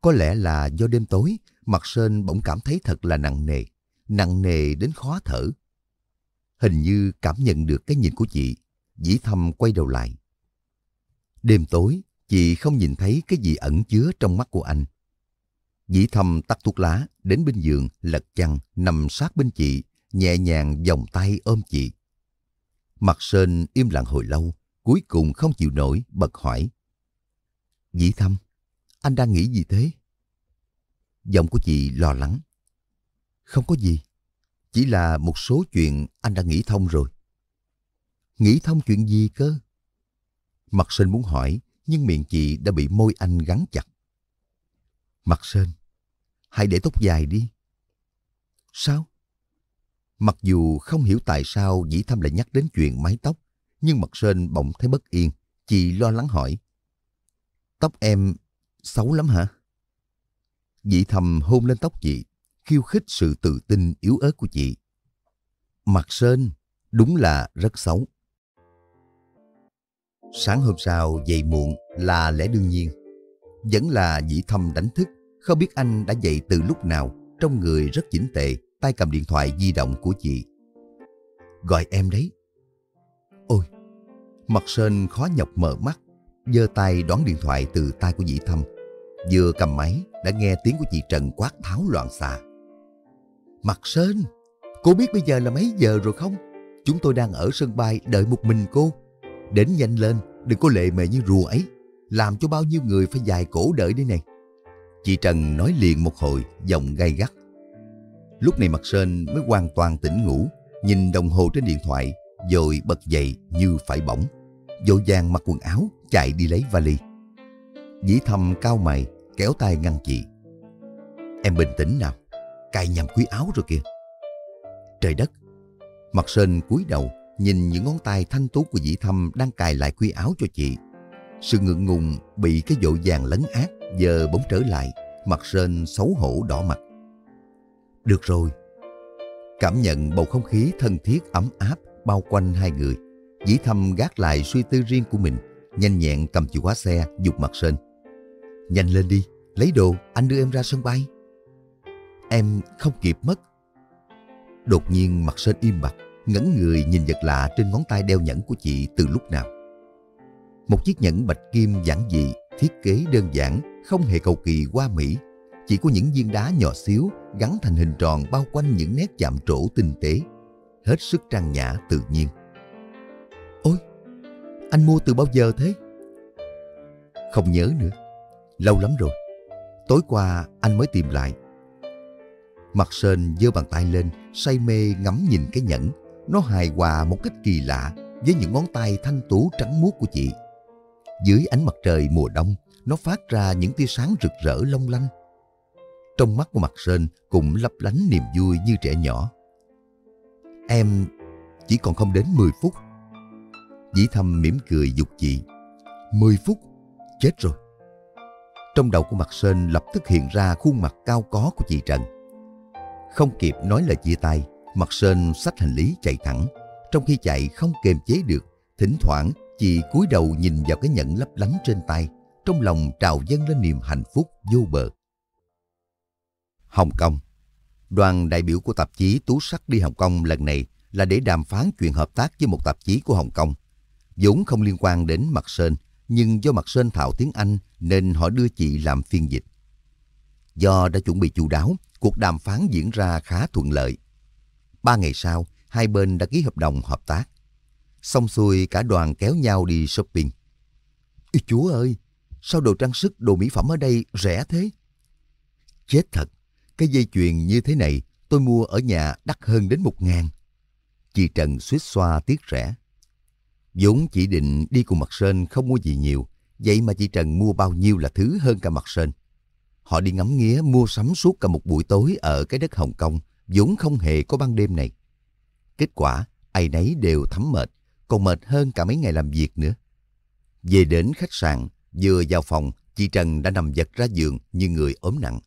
Có lẽ là do đêm tối, mặt sên bỗng cảm thấy thật là nặng nề, nặng nề đến khó thở. Hình như cảm nhận được cái nhìn của chị, dĩ thâm quay đầu lại. Đêm tối, chị không nhìn thấy cái gì ẩn chứa trong mắt của anh. Dĩ thâm tắt thuốc lá, đến bên giường, lật chăn, nằm sát bên chị, nhẹ nhàng vòng tay ôm chị. Mặt sên im lặng hồi lâu, cuối cùng không chịu nổi, bật hỏi. Dĩ thâm, anh đang nghĩ gì thế? Giọng của chị lo lắng. Không có gì. Chỉ là một số chuyện anh đã nghĩ thông rồi. Nghĩ thông chuyện gì cơ? Mặt Sên muốn hỏi, nhưng miệng chị đã bị môi anh gắn chặt. Mặt Sên, hãy để tóc dài đi. Sao? Mặc dù không hiểu tại sao Dĩ Thâm lại nhắc đến chuyện mái tóc, nhưng Mặt Sên bỗng thấy bất yên. Chị lo lắng hỏi. Tóc em xấu lắm hả? Dĩ Thâm hôn lên tóc chị, khiêu khích sự tự tin yếu ớt của chị. Mặt Sơn đúng là rất xấu. Sáng hôm sau dậy muộn là lẽ đương nhiên. Vẫn là dĩ thâm đánh thức, không biết anh đã dậy từ lúc nào, trong người rất chỉnh tề, tay cầm điện thoại di động của chị. Gọi em đấy. Ôi, mặt Sơn khó nhọc mở mắt, giơ tay đón điện thoại từ tay của dĩ thâm. Vừa cầm máy, đã nghe tiếng của chị Trần quát tháo loạn xạ. Mặt Sơn, cô biết bây giờ là mấy giờ rồi không? Chúng tôi đang ở sân bay đợi một mình cô. Đến nhanh lên, đừng có lệ mề như rùa ấy. Làm cho bao nhiêu người phải dài cổ đợi đây này. Chị Trần nói liền một hồi, giọng gay gắt. Lúc này Mặt Sơn mới hoàn toàn tỉnh ngủ, nhìn đồng hồ trên điện thoại, rồi bật dậy như phải bỏng. Dội vàng mặc quần áo, chạy đi lấy vali. Dĩ thầm cao mày, kéo tay ngăn chị. Em bình tĩnh nào cài nhầm quý áo rồi kìa. Trời đất! Mặt Sơn cúi đầu, nhìn những ngón tay thanh tú của dĩ thâm đang cài lại quý áo cho chị. Sự ngượng ngùng bị cái dội vàng lấn át, giờ bỗng trở lại, mặt Sơn xấu hổ đỏ mặt. Được rồi. Cảm nhận bầu không khí thân thiết ấm áp bao quanh hai người. Dĩ thâm gác lại suy tư riêng của mình, nhanh nhẹn cầm chìa khóa xe, dục mặt Sơn. Nhanh lên đi, lấy đồ, anh đưa em ra sân bay. Em không kịp mất. Đột nhiên mặt Sơn im bặt, ngẩn người nhìn vật lạ trên ngón tay đeo nhẫn của chị từ lúc nào. Một chiếc nhẫn bạch kim giản dị, thiết kế đơn giản, không hề cầu kỳ qua mỹ. Chỉ có những viên đá nhỏ xíu gắn thành hình tròn bao quanh những nét chạm trổ tinh tế. Hết sức trang nhã tự nhiên. Ôi, anh mua từ bao giờ thế? Không nhớ nữa. Lâu lắm rồi. Tối qua anh mới tìm lại. Mặt sên giơ bàn tay lên, say mê ngắm nhìn cái nhẫn. Nó hài hòa một cách kỳ lạ với những ngón tay thanh tú trắng muốt của chị. Dưới ánh mặt trời mùa đông, nó phát ra những tia sáng rực rỡ long lanh. Trong mắt của mặt sên cũng lấp lánh niềm vui như trẻ nhỏ. Em chỉ còn không đến 10 phút. Dĩ thầm mỉm cười dục chị. 10 phút? Chết rồi. Trong đầu của mặt sên lập tức hiện ra khuôn mặt cao có của chị Trần. Không kịp nói lời chia tay, mặt sên xách hành lý chạy thẳng. Trong khi chạy không kềm chế được, thỉnh thoảng chị cúi đầu nhìn vào cái nhẫn lấp lánh trên tay, trong lòng trào dâng lên niềm hạnh phúc vô bờ. Hồng Kông Đoàn đại biểu của tạp chí Tú Sắc đi Hồng Kông lần này là để đàm phán chuyện hợp tác với một tạp chí của Hồng Kông. vốn không liên quan đến Mặt Sơn, nhưng do Mặt Sơn thạo tiếng Anh nên họ đưa chị làm phiên dịch. Do đã chuẩn bị chu đáo, cuộc đàm phán diễn ra khá thuận lợi. Ba ngày sau, hai bên đã ký hợp đồng hợp tác. Xong xuôi cả đoàn kéo nhau đi shopping. Ý chúa ơi, sao đồ trang sức, đồ mỹ phẩm ở đây rẻ thế? Chết thật, cái dây chuyền như thế này tôi mua ở nhà đắt hơn đến một ngàn. Chị Trần suýt xoa tiếc rẻ. vốn chỉ định đi cùng Mặt Sơn không mua gì nhiều, vậy mà chị Trần mua bao nhiêu là thứ hơn cả Mặt Sơn. Họ đi ngắm nghía mua sắm suốt cả một buổi tối ở cái đất Hồng Kông, vốn không hề có ban đêm này. Kết quả, ai nấy đều thấm mệt, còn mệt hơn cả mấy ngày làm việc nữa. Về đến khách sạn, vừa vào phòng, chị Trần đã nằm giật ra giường như người ốm nặng.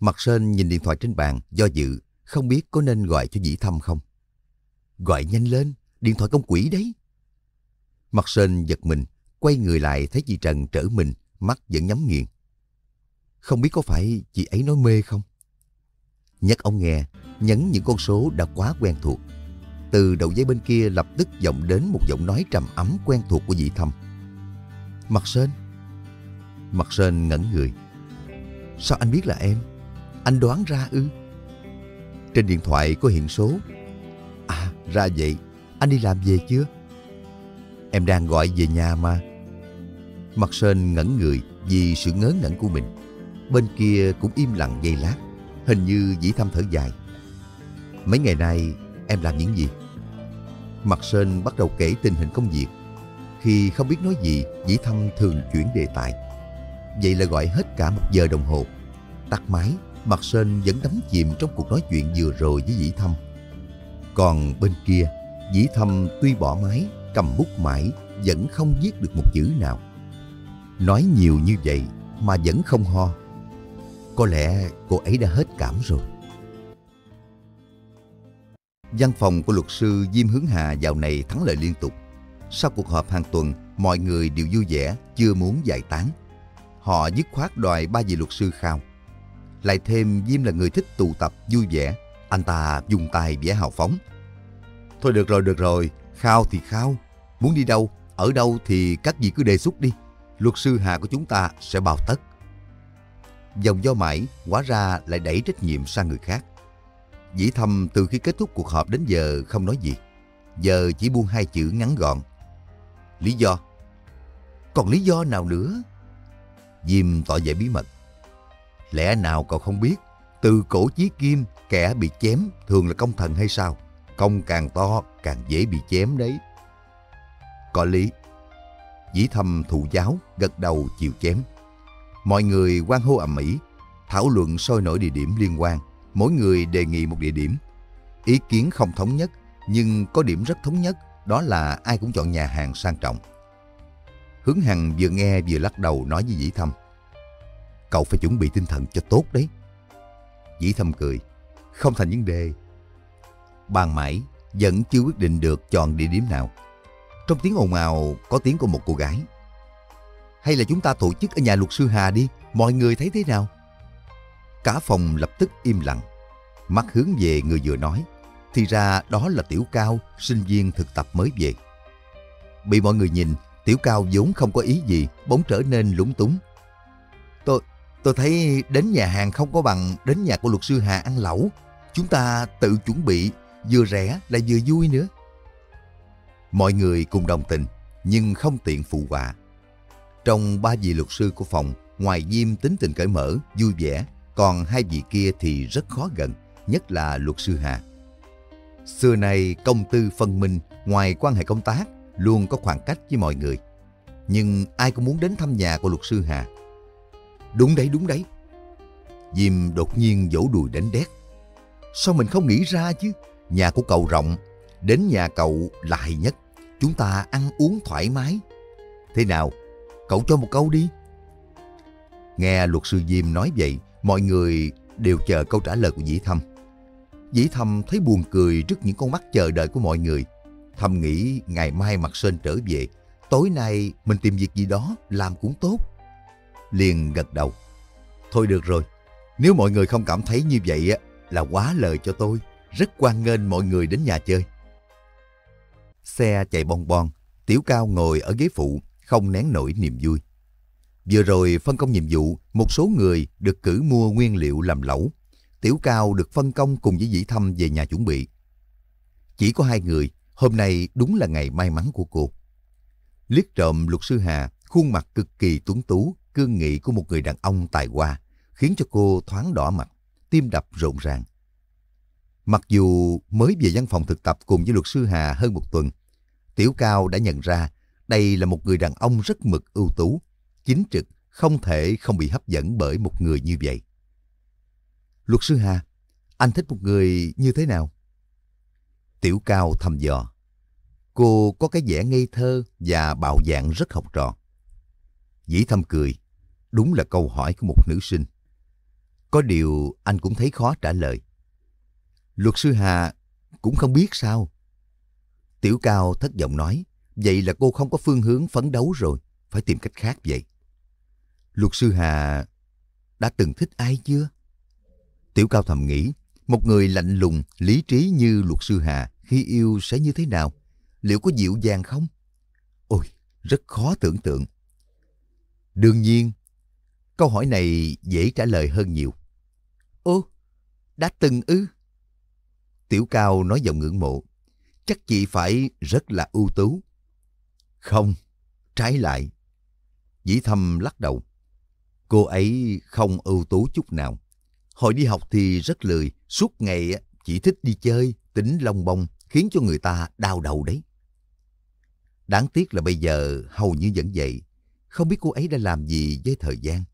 Mặt Sơn nhìn điện thoại trên bàn, do dự, không biết có nên gọi cho Dĩ thăm không. Gọi nhanh lên, điện thoại công quỷ đấy. Mặt Sơn giật mình, quay người lại thấy chị Trần trở mình, mắt vẫn nhắm nghiền. Không biết có phải chị ấy nói mê không? Nhắc ông nghe, nhấn những con số đã quá quen thuộc. Từ đầu dây bên kia lập tức vọng đến một giọng nói trầm ấm quen thuộc của vị thầm. Mặt Sơn. Mặt Sơn ngẩn người. Sao anh biết là em? Anh đoán ra ư? Trên điện thoại có hiện số. À, ra vậy. Anh đi làm về chưa? Em đang gọi về nhà mà. Mặt Sơn ngẩn người vì sự ngớ ngẩn của mình. Bên kia cũng im lặng giây lát. Hình như dĩ thăm thở dài. Mấy ngày nay em làm những gì? Mặt Sơn bắt đầu kể tình hình công việc. Khi không biết nói gì, Dĩ Thâm thường chuyển đề tài. Vậy là gọi hết cả một giờ đồng hồ. Tắt máy, Mặt Sơn vẫn đắm chìm trong cuộc nói chuyện vừa rồi với Dĩ Thâm. Còn bên kia, Dĩ Thâm tuy bỏ máy, cầm bút mãi, vẫn không viết được một chữ nào. Nói nhiều như vậy mà vẫn không ho. Có lẽ cô ấy đã hết cảm rồi. Văn phòng của luật sư Diêm Hướng Hà dạo này thắng lợi liên tục. Sau cuộc họp hàng tuần, mọi người đều vui vẻ, chưa muốn giải tán. Họ dứt khoát đòi ba vị luật sư khao. Lại thêm Diêm là người thích tụ tập vui vẻ, anh ta dùng tay vẻ hào phóng. Thôi được rồi, được rồi, khao thì khao. Muốn đi đâu, ở đâu thì các vị cứ đề xuất đi. Luật sư Hà của chúng ta sẽ bao tất. Dòng do mãi, hóa ra lại đẩy trách nhiệm sang người khác. Dĩ thâm từ khi kết thúc cuộc họp đến giờ không nói gì. Giờ chỉ buông hai chữ ngắn gọn. Lý do? Còn lý do nào nữa? Diêm tỏ vẻ bí mật. Lẽ nào cậu không biết, từ cổ chí kim, kẻ bị chém thường là công thần hay sao? Công càng to, càng dễ bị chém đấy. Có lý. Dĩ thâm thụ giáo, gật đầu chịu chém. Mọi người quan hô ầm ĩ, thảo luận sôi nổi địa điểm liên quan. Mỗi người đề nghị một địa điểm. Ý kiến không thống nhất, nhưng có điểm rất thống nhất, đó là ai cũng chọn nhà hàng sang trọng. Hướng Hằng vừa nghe vừa lắc đầu nói với Dĩ Thâm. Cậu phải chuẩn bị tinh thần cho tốt đấy. Dĩ Thâm cười. Không thành vấn đề. Bàn mãi vẫn chưa quyết định được chọn địa điểm nào. Trong tiếng ồn ào có tiếng của một cô gái. Hay là chúng ta tổ chức ở nhà luật sư Hà đi, mọi người thấy thế nào? Cả phòng lập tức im lặng. Mắt hướng về người vừa nói. Thì ra đó là Tiểu Cao, sinh viên thực tập mới về. Bị mọi người nhìn, Tiểu Cao vốn không có ý gì, bỗng trở nên lúng túng. Tôi, tôi thấy đến nhà hàng không có bằng đến nhà của luật sư Hà ăn lẩu. Chúng ta tự chuẩn bị, vừa rẻ lại vừa vui nữa. Mọi người cùng đồng tình, nhưng không tiện phụ họa. Trong ba vị luật sư của phòng, ngoài Diêm tính tình cởi mở, vui vẻ, còn hai vị kia thì rất khó gần, nhất là luật sư Hà. Xưa nay công tư phân minh, ngoài quan hệ công tác, luôn có khoảng cách với mọi người. Nhưng ai cũng muốn đến thăm nhà của luật sư Hà. Đúng đấy, đúng đấy. Diêm đột nhiên vỗ đùi đánh đét. Sao mình không nghĩ ra chứ? Nhà của cậu rộng, đến nhà cậu là hay nhất. Chúng ta ăn uống thoải mái. Thế nào? Cậu cho một câu đi. Nghe luật sư Diêm nói vậy, mọi người đều chờ câu trả lời của Dĩ Thâm. Dĩ Thâm thấy buồn cười trước những con mắt chờ đợi của mọi người. thâm nghĩ ngày mai Mặt Sơn trở về, tối nay mình tìm việc gì đó làm cũng tốt. Liền gật đầu. Thôi được rồi, nếu mọi người không cảm thấy như vậy là quá lời cho tôi. Rất quan nghênh mọi người đến nhà chơi. Xe chạy bon bon, Tiểu Cao ngồi ở ghế phụ, không nén nổi niềm vui. Vừa rồi phân công nhiệm vụ, một số người được cử mua nguyên liệu làm lẩu. Tiểu Cao được phân công cùng với Dĩ Thâm về nhà chuẩn bị. Chỉ có hai người, hôm nay đúng là ngày may mắn của cô. Liếc trộm luật sư Hà, khuôn mặt cực kỳ tuấn tú, cương nghị của một người đàn ông tài hoa, khiến cho cô thoáng đỏ mặt, tim đập rộn ràng. Mặc dù mới về văn phòng thực tập cùng với luật sư Hà hơn một tuần, Tiểu Cao đã nhận ra đây là một người đàn ông rất mực ưu tú, chính trực, không thể không bị hấp dẫn bởi một người như vậy. Luật sư Hà, anh thích một người như thế nào? Tiểu Cao thầm dò. Cô có cái vẻ ngây thơ và bạo dạng rất học trò. Dĩ thâm cười. Đúng là câu hỏi của một nữ sinh. Có điều anh cũng thấy khó trả lời. Luật sư Hà cũng không biết sao. Tiểu Cao thất vọng nói. Vậy là cô không có phương hướng phấn đấu rồi. Phải tìm cách khác vậy. Luật sư Hà đã từng thích ai chưa? Tiểu Cao thầm nghĩ. Một người lạnh lùng, lý trí như luật sư Hà khi yêu sẽ như thế nào? Liệu có dịu dàng không? Ôi, rất khó tưởng tượng. Đương nhiên, câu hỏi này dễ trả lời hơn nhiều. Ô, đã từng ư? Tiểu Cao nói giọng ngưỡng mộ. Chắc chị phải rất là ưu tú. Không, trái lại. Dĩ thâm lắc đầu. Cô ấy không ưu tú chút nào. Hồi đi học thì rất lười, suốt ngày chỉ thích đi chơi, tính lông bông, khiến cho người ta đau đầu đấy. Đáng tiếc là bây giờ hầu như vẫn vậy. Không biết cô ấy đã làm gì với thời gian.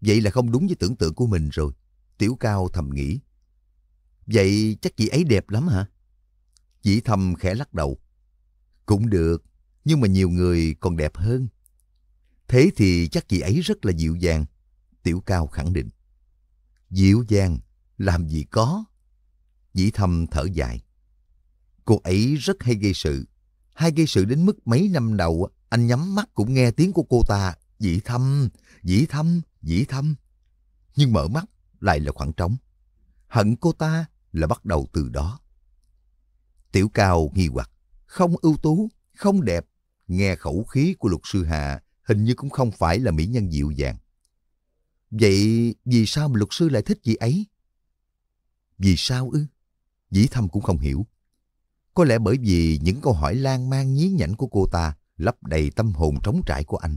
Vậy là không đúng với tưởng tượng của mình rồi. Tiểu Cao thầm nghĩ. Vậy chắc chị ấy đẹp lắm hả? dĩ thầm khẽ lắc đầu. Cũng được, nhưng mà nhiều người còn đẹp hơn. Thế thì chắc chị ấy rất là dịu dàng. Tiểu Cao khẳng định. Dịu dàng, làm gì có. Dĩ thầm thở dài. Cô ấy rất hay gây sự. Hay gây sự đến mức mấy năm đầu, anh nhắm mắt cũng nghe tiếng của cô ta. Dĩ thâm, dĩ thâm, dĩ thâm. Nhưng mở mắt lại là khoảng trống. Hận cô ta là bắt đầu từ đó. Tiểu Cao nghi hoặc, không ưu tú, không đẹp. Nghe khẩu khí của luật sư Hà hình như cũng không phải là mỹ nhân dịu dàng. Vậy vì sao mà luật sư lại thích chị ấy? Vì sao ư? Dĩ thâm cũng không hiểu. Có lẽ bởi vì những câu hỏi lan man nhí nhảnh của cô ta lấp đầy tâm hồn trống trải của anh.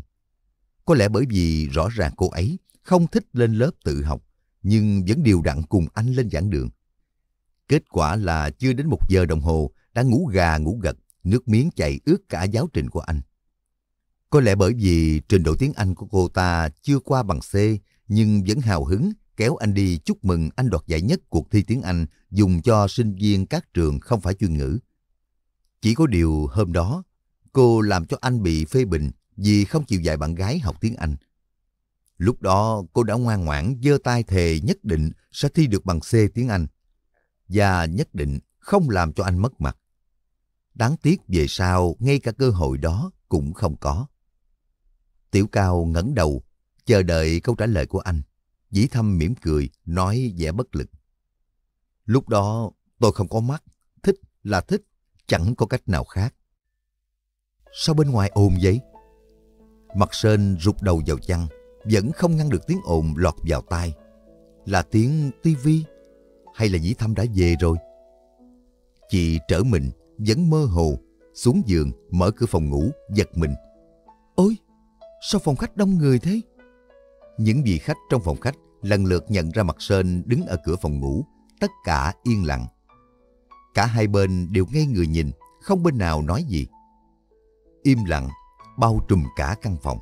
Có lẽ bởi vì rõ ràng cô ấy không thích lên lớp tự học, nhưng vẫn điều đặn cùng anh lên giảng đường. Kết quả là chưa đến một giờ đồng hồ đã ngủ gà ngủ gật, nước miếng chảy ướt cả giáo trình của anh. Có lẽ bởi vì trình độ tiếng Anh của cô ta chưa qua bằng C, nhưng vẫn hào hứng kéo anh đi chúc mừng anh đoạt giải nhất cuộc thi tiếng Anh dùng cho sinh viên các trường không phải chuyên ngữ. Chỉ có điều hôm đó, cô làm cho anh bị phê bình vì không chịu dạy bạn gái học tiếng Anh. Lúc đó cô đã ngoan ngoãn giơ tay thề nhất định sẽ thi được bằng C tiếng Anh. Và nhất định không làm cho anh mất mặt. Đáng tiếc về sau, ngay cả cơ hội đó cũng không có. Tiểu Cao ngẩng đầu, chờ đợi câu trả lời của anh. Dĩ thâm mỉm cười, nói vẻ bất lực. Lúc đó tôi không có mắt, thích là thích, chẳng có cách nào khác. Sao bên ngoài ồn vậy? Mặt sên rụt đầu vào chăn, vẫn không ngăn được tiếng ồn lọt vào tai. Là tiếng tivi hay là dĩ thâm đã về rồi? Chị trở mình, vẫn mơ hồ, xuống giường, mở cửa phòng ngủ, giật mình. Ôi, sao phòng khách đông người thế? Những vị khách trong phòng khách lần lượt nhận ra mặt Sơn đứng ở cửa phòng ngủ, tất cả yên lặng. Cả hai bên đều ngây người nhìn, không bên nào nói gì. Im lặng, bao trùm cả căn phòng.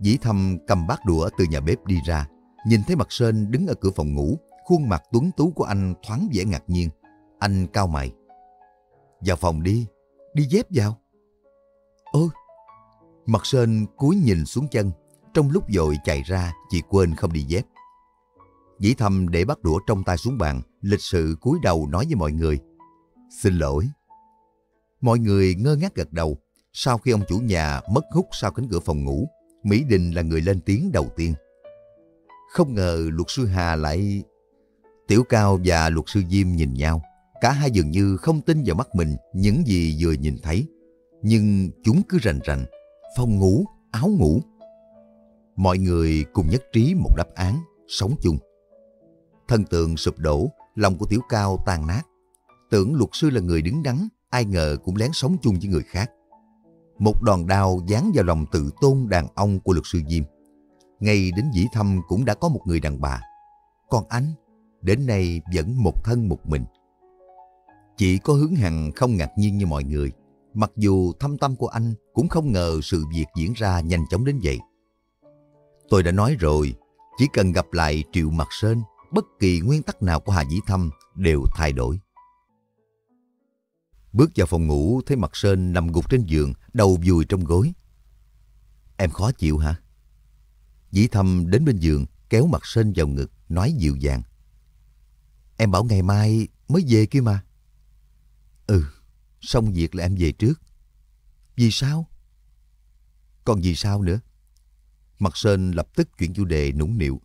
Dĩ thâm cầm bát đũa từ nhà bếp đi ra, nhìn thấy mặt Sơn đứng ở cửa phòng ngủ, khuôn mặt tuấn tú của anh thoáng vẻ ngạc nhiên. Anh cao mày. Vào phòng đi, đi dép vào. Ôi! Mặt Sơn cúi nhìn xuống chân, trong lúc dội chạy ra, chị quên không đi dép. Dĩ thầm để bắt đũa trong tay xuống bàn, lịch sự cúi đầu nói với mọi người. Xin lỗi. Mọi người ngơ ngác gật đầu. Sau khi ông chủ nhà mất hút sau cánh cửa phòng ngủ, Mỹ Đình là người lên tiếng đầu tiên. Không ngờ luật sư Hà lại... Tiểu Cao và luật sư Diêm nhìn nhau. Cả hai dường như không tin vào mắt mình những gì vừa nhìn thấy. Nhưng chúng cứ rành rành, phòng ngủ, áo ngủ. Mọi người cùng nhất trí một đáp án, sống chung. Thân tượng sụp đổ, lòng của Tiểu Cao tan nát. Tưởng luật sư là người đứng đắn, ai ngờ cũng lén sống chung với người khác. Một đòn đao dán vào lòng tự tôn đàn ông của luật sư Diêm. Ngay đến dĩ thăm cũng đã có một người đàn bà. Còn anh, đến nay vẫn một thân một mình. Chỉ có hướng hằng không ngạc nhiên như mọi người. Mặc dù thâm tâm của anh cũng không ngờ sự việc diễn ra nhanh chóng đến vậy. Tôi đã nói rồi, chỉ cần gặp lại Triệu Mặt Sơn, bất kỳ nguyên tắc nào của Hà Dĩ Thâm đều thay đổi. Bước vào phòng ngủ thấy Mặt Sơn nằm gục trên giường, đầu vùi trong gối. Em khó chịu hả? Dĩ Thâm đến bên giường, kéo Mặt Sơn vào ngực, nói dịu dàng. Em bảo ngày mai mới về kia mà. Ừ, xong việc là em về trước. Vì sao? Còn vì sao nữa? Mặt Sơn lập tức chuyển chủ đề nũng nịu.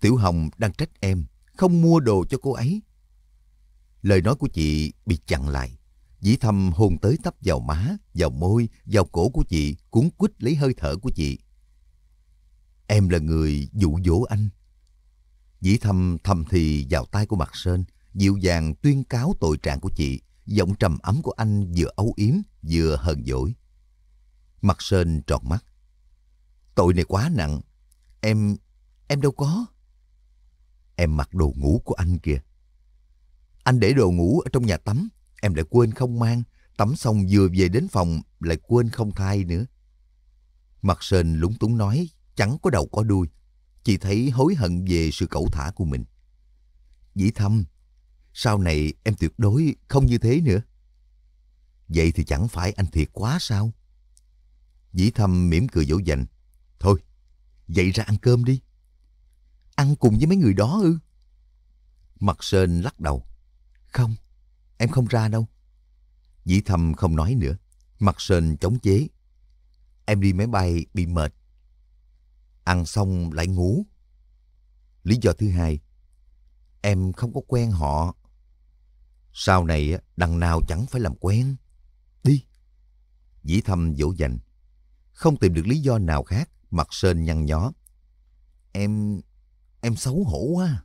Tiểu Hồng đang trách em, không mua đồ cho cô ấy. Lời nói của chị bị chặn lại. Dĩ thâm hôn tới tấp vào má, vào môi, vào cổ của chị, cuốn quýt lấy hơi thở của chị. Em là người dụ dỗ anh. Dĩ thâm thầm thì vào tay của Mặt Sơn, dịu dàng tuyên cáo tội trạng của chị, giọng trầm ấm của anh vừa âu yếm, vừa hờn dỗi. Mặt Sơn tròn mắt. Tội này quá nặng. Em, em đâu có. Em mặc đồ ngủ của anh kìa. Anh để đồ ngủ ở trong nhà tắm, em lại quên không mang. Tắm xong vừa về đến phòng lại quên không thay nữa. Mặt Sơn lúng túng nói, chẳng có đầu có đuôi. Chị thấy hối hận về sự cẩu thả của mình. Dĩ thâm, sau này em tuyệt đối không như thế nữa. Vậy thì chẳng phải anh thiệt quá sao? Dĩ thâm mỉm cười dỗ dành. Thôi, dậy ra ăn cơm đi. Ăn cùng với mấy người đó ư? Mặt Sơn lắc đầu. Không, em không ra đâu. Dĩ thâm không nói nữa. Mặt Sơn chống chế. Em đi máy bay bị mệt. Ăn xong lại ngủ. Lý do thứ hai, em không có quen họ. Sau này đằng nào chẳng phải làm quen. Đi. Dĩ thâm dỗ dành. Không tìm được lý do nào khác, mặt Sơn nhăn nhó. Em... em xấu hổ quá.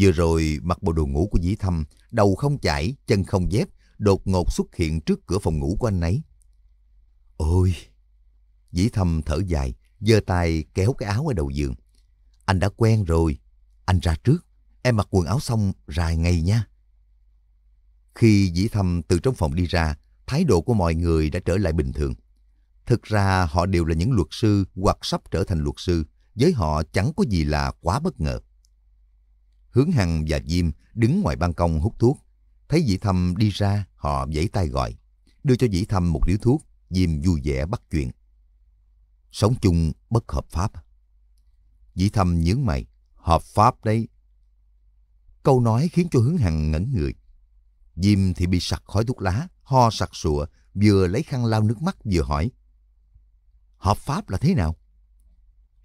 Vừa rồi mặc bộ đồ ngủ của Dĩ Thâm, đầu không chảy, chân không dép, đột ngột xuất hiện trước cửa phòng ngủ của anh ấy. Ôi! Dĩ Thâm thở dài, giơ tay kéo cái áo ở đầu giường. Anh đã quen rồi, anh ra trước, em mặc quần áo xong rài ngay nha. Khi Dĩ Thâm từ trong phòng đi ra, thái độ của mọi người đã trở lại bình thường. Thực ra họ đều là những luật sư hoặc sắp trở thành luật sư, với họ chẳng có gì là quá bất ngờ. Hướng Hằng và Diêm đứng ngoài ban công hút thuốc. Thấy Dĩ Thâm đi ra, họ vẫy tay gọi. Đưa cho Dĩ Thâm một điếu thuốc, Diêm vui vẻ bắt chuyện. Sống chung bất hợp pháp. Dĩ Thâm nhướng mày, hợp pháp đấy. Câu nói khiến cho Hướng Hằng ngẩn người. Diêm thì bị sặc khói thuốc lá, ho sặc sụa, vừa lấy khăn lau nước mắt vừa hỏi. Hợp pháp là thế nào?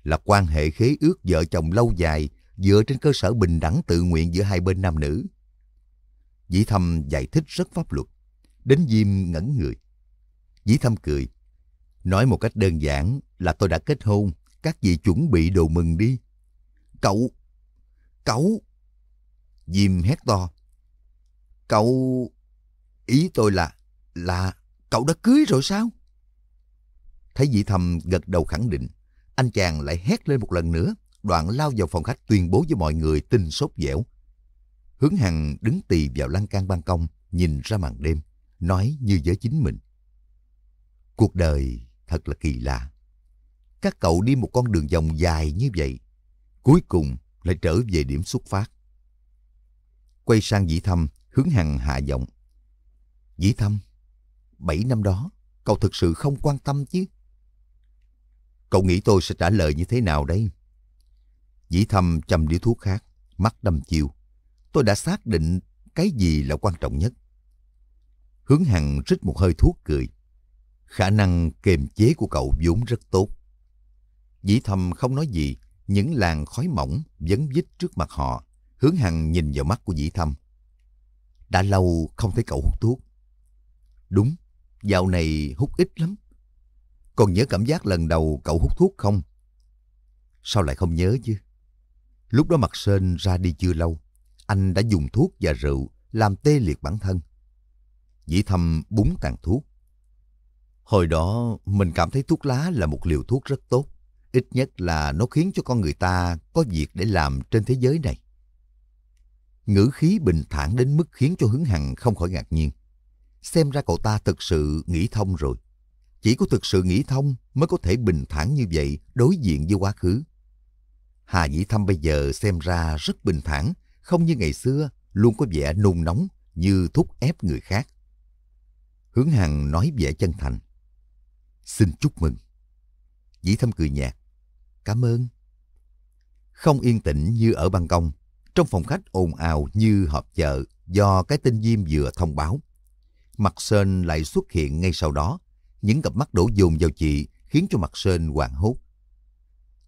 Là quan hệ khế ước vợ chồng lâu dài dựa trên cơ sở bình đẳng tự nguyện giữa hai bên nam nữ. Dĩ Thâm giải thích rất pháp luật, đến Diêm ngẩn người. Dĩ Thâm cười, nói một cách đơn giản là tôi đã kết hôn, các vị chuẩn bị đồ mừng đi. Cậu, cậu, Diêm hét to. Cậu, ý tôi là, là cậu đã cưới rồi sao? Thấy Dĩ thầm gật đầu khẳng định, anh chàng lại hét lên một lần nữa đoạn lao vào phòng khách tuyên bố với mọi người tin sốt dẻo. Hướng Hằng đứng tì vào lan can ban công, nhìn ra màn đêm, nói như với chính mình. Cuộc đời thật là kỳ lạ. Các cậu đi một con đường vòng dài như vậy, cuối cùng lại trở về điểm xuất phát. Quay sang Dĩ Thâm, hướng Hằng hạ giọng. Dĩ Thâm, bảy năm đó, cậu thực sự không quan tâm chứ? Cậu nghĩ tôi sẽ trả lời như thế nào đây? Dĩ thâm châm điếu thuốc khác, mắt đâm chiêu. Tôi đã xác định cái gì là quan trọng nhất. Hướng Hằng rít một hơi thuốc cười. Khả năng kiềm chế của cậu vốn rất tốt. Dĩ thâm không nói gì, những làn khói mỏng vấn vít trước mặt họ. Hướng Hằng nhìn vào mắt của Dĩ thâm đã lâu không thấy cậu hút thuốc. Đúng, dạo này hút ít lắm. Còn nhớ cảm giác lần đầu cậu hút thuốc không? Sao lại không nhớ chứ? Lúc đó mặt sên ra đi chưa lâu, anh đã dùng thuốc và rượu làm tê liệt bản thân. Dĩ thâm búng tàn thuốc. Hồi đó mình cảm thấy thuốc lá là một liều thuốc rất tốt. Ít nhất là nó khiến cho con người ta có việc để làm trên thế giới này. Ngữ khí bình thản đến mức khiến cho hứng hằng không khỏi ngạc nhiên. Xem ra cậu ta thực sự nghĩ thông rồi. Chỉ có thực sự nghĩ thông mới có thể bình thản như vậy đối diện với quá khứ. Hà Dĩ Thâm bây giờ xem ra rất bình thản, không như ngày xưa, luôn có vẻ nôn nóng như thúc ép người khác. Hướng Hằng nói vẻ chân thành. Xin chúc mừng. Dĩ Thâm cười nhạt. Cảm ơn. Không yên tĩnh như ở ban công, trong phòng khách ồn ào như họp chợ do cái tin Diêm vừa thông báo. Mặt Sơn lại xuất hiện ngay sau đó. Những cặp mắt đổ dồn vào chị khiến cho mặt Sơn hoảng hốt.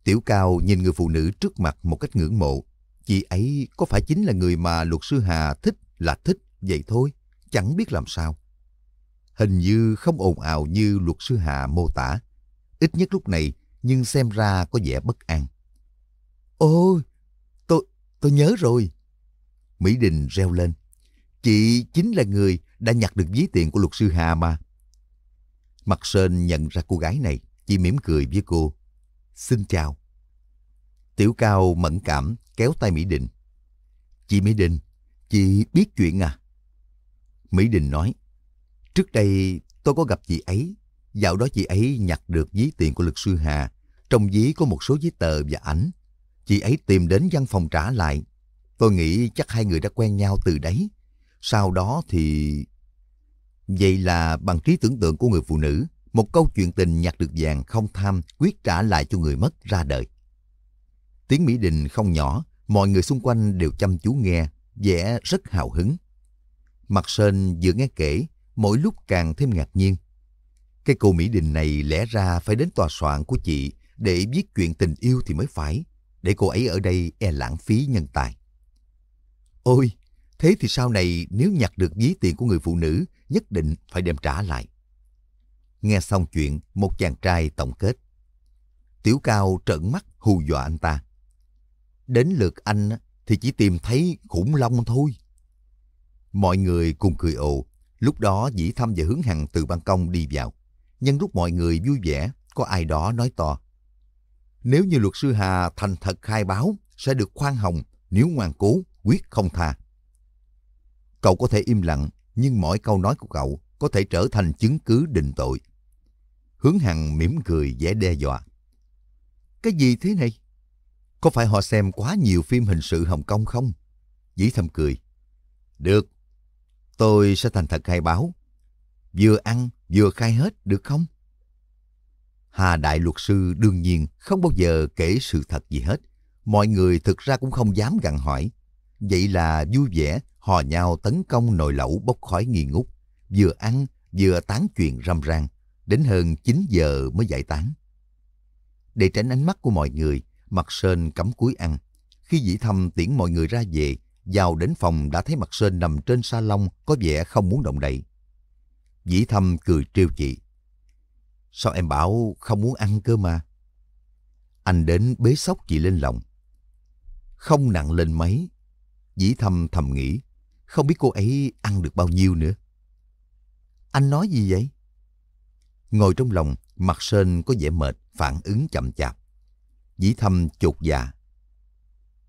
Tiểu Cao nhìn người phụ nữ trước mặt một cách ngưỡng mộ. Chị ấy có phải chính là người mà luật sư Hà thích là thích vậy thôi, chẳng biết làm sao. Hình như không ồn ào như luật sư Hà mô tả. Ít nhất lúc này, nhưng xem ra có vẻ bất an. Ôi, tôi, nhớ rồi. Mỹ Đình reo lên. Chị chính là người đã nhặt được ví tiền của luật sư Hà mà. Mặt Sơn nhận ra cô gái này, chị mỉm cười với cô. Xin chào. Tiểu Cao mẫn cảm kéo tay Mỹ Đình. Chị Mỹ Đình, chị biết chuyện à? Mỹ Đình nói, trước đây tôi có gặp chị ấy. Dạo đó chị ấy nhặt được ví tiền của luật sư Hà. Trong ví có một số giấy tờ và ảnh. Chị ấy tìm đến văn phòng trả lại. Tôi nghĩ chắc hai người đã quen nhau từ đấy. Sau đó thì... Vậy là bằng trí tưởng tượng của người phụ nữ, một câu chuyện tình nhặt được vàng không tham quyết trả lại cho người mất ra đời. Tiếng Mỹ Đình không nhỏ, mọi người xung quanh đều chăm chú nghe, vẻ rất hào hứng. Mặt Sơn vừa nghe kể, mỗi lúc càng thêm ngạc nhiên. Cái cô Mỹ Đình này lẽ ra phải đến tòa soạn của chị để viết chuyện tình yêu thì mới phải, để cô ấy ở đây e lãng phí nhân tài. Ôi, thế thì sau này nếu nhặt được ví tiền của người phụ nữ, nhất định phải đem trả lại. Nghe xong chuyện, một chàng trai tổng kết. Tiểu Cao trợn mắt hù dọa anh ta. Đến lượt anh thì chỉ tìm thấy khủng long thôi. Mọi người cùng cười ồ. Lúc đó Dĩ thăm và Hướng Hằng từ ban công đi vào. Nhân lúc mọi người vui vẻ, có ai đó nói to. Nếu như luật sư Hà thành thật khai báo, sẽ được khoan hồng, nếu ngoan cố, quyết không tha. Cậu có thể im lặng, nhưng mỗi câu nói của cậu có thể trở thành chứng cứ định tội. Hướng Hằng mỉm cười vẻ đe dọa. Cái gì thế này? Có phải họ xem quá nhiều phim hình sự Hồng Kông không? Dĩ thầm cười. Được, tôi sẽ thành thật khai báo. Vừa ăn, vừa khai hết, được không? Hà Đại Luật Sư đương nhiên không bao giờ kể sự thật gì hết. Mọi người thực ra cũng không dám gặn hỏi. Vậy là vui vẻ, hò nhau tấn công nồi lẩu bốc khói nghi ngút. Vừa ăn, vừa tán chuyện râm ran. Đến hơn 9 giờ mới giải tán. Để tránh ánh mắt của mọi người, Mặt Sơn cắm cúi ăn. Khi dĩ thâm tiễn mọi người ra về, vào đến phòng đã thấy mặt Sơn nằm trên sa lông có vẻ không muốn động đậy. Dĩ thâm cười trêu chị. Sao em bảo không muốn ăn cơ mà? Anh đến bế sóc chị lên lòng. Không nặng lên mấy. Dĩ thâm thầm nghĩ, không biết cô ấy ăn được bao nhiêu nữa. Anh nói gì vậy? Ngồi trong lòng, mặt Sơn có vẻ mệt, phản ứng chậm chạp. Dĩ thâm chột dạ.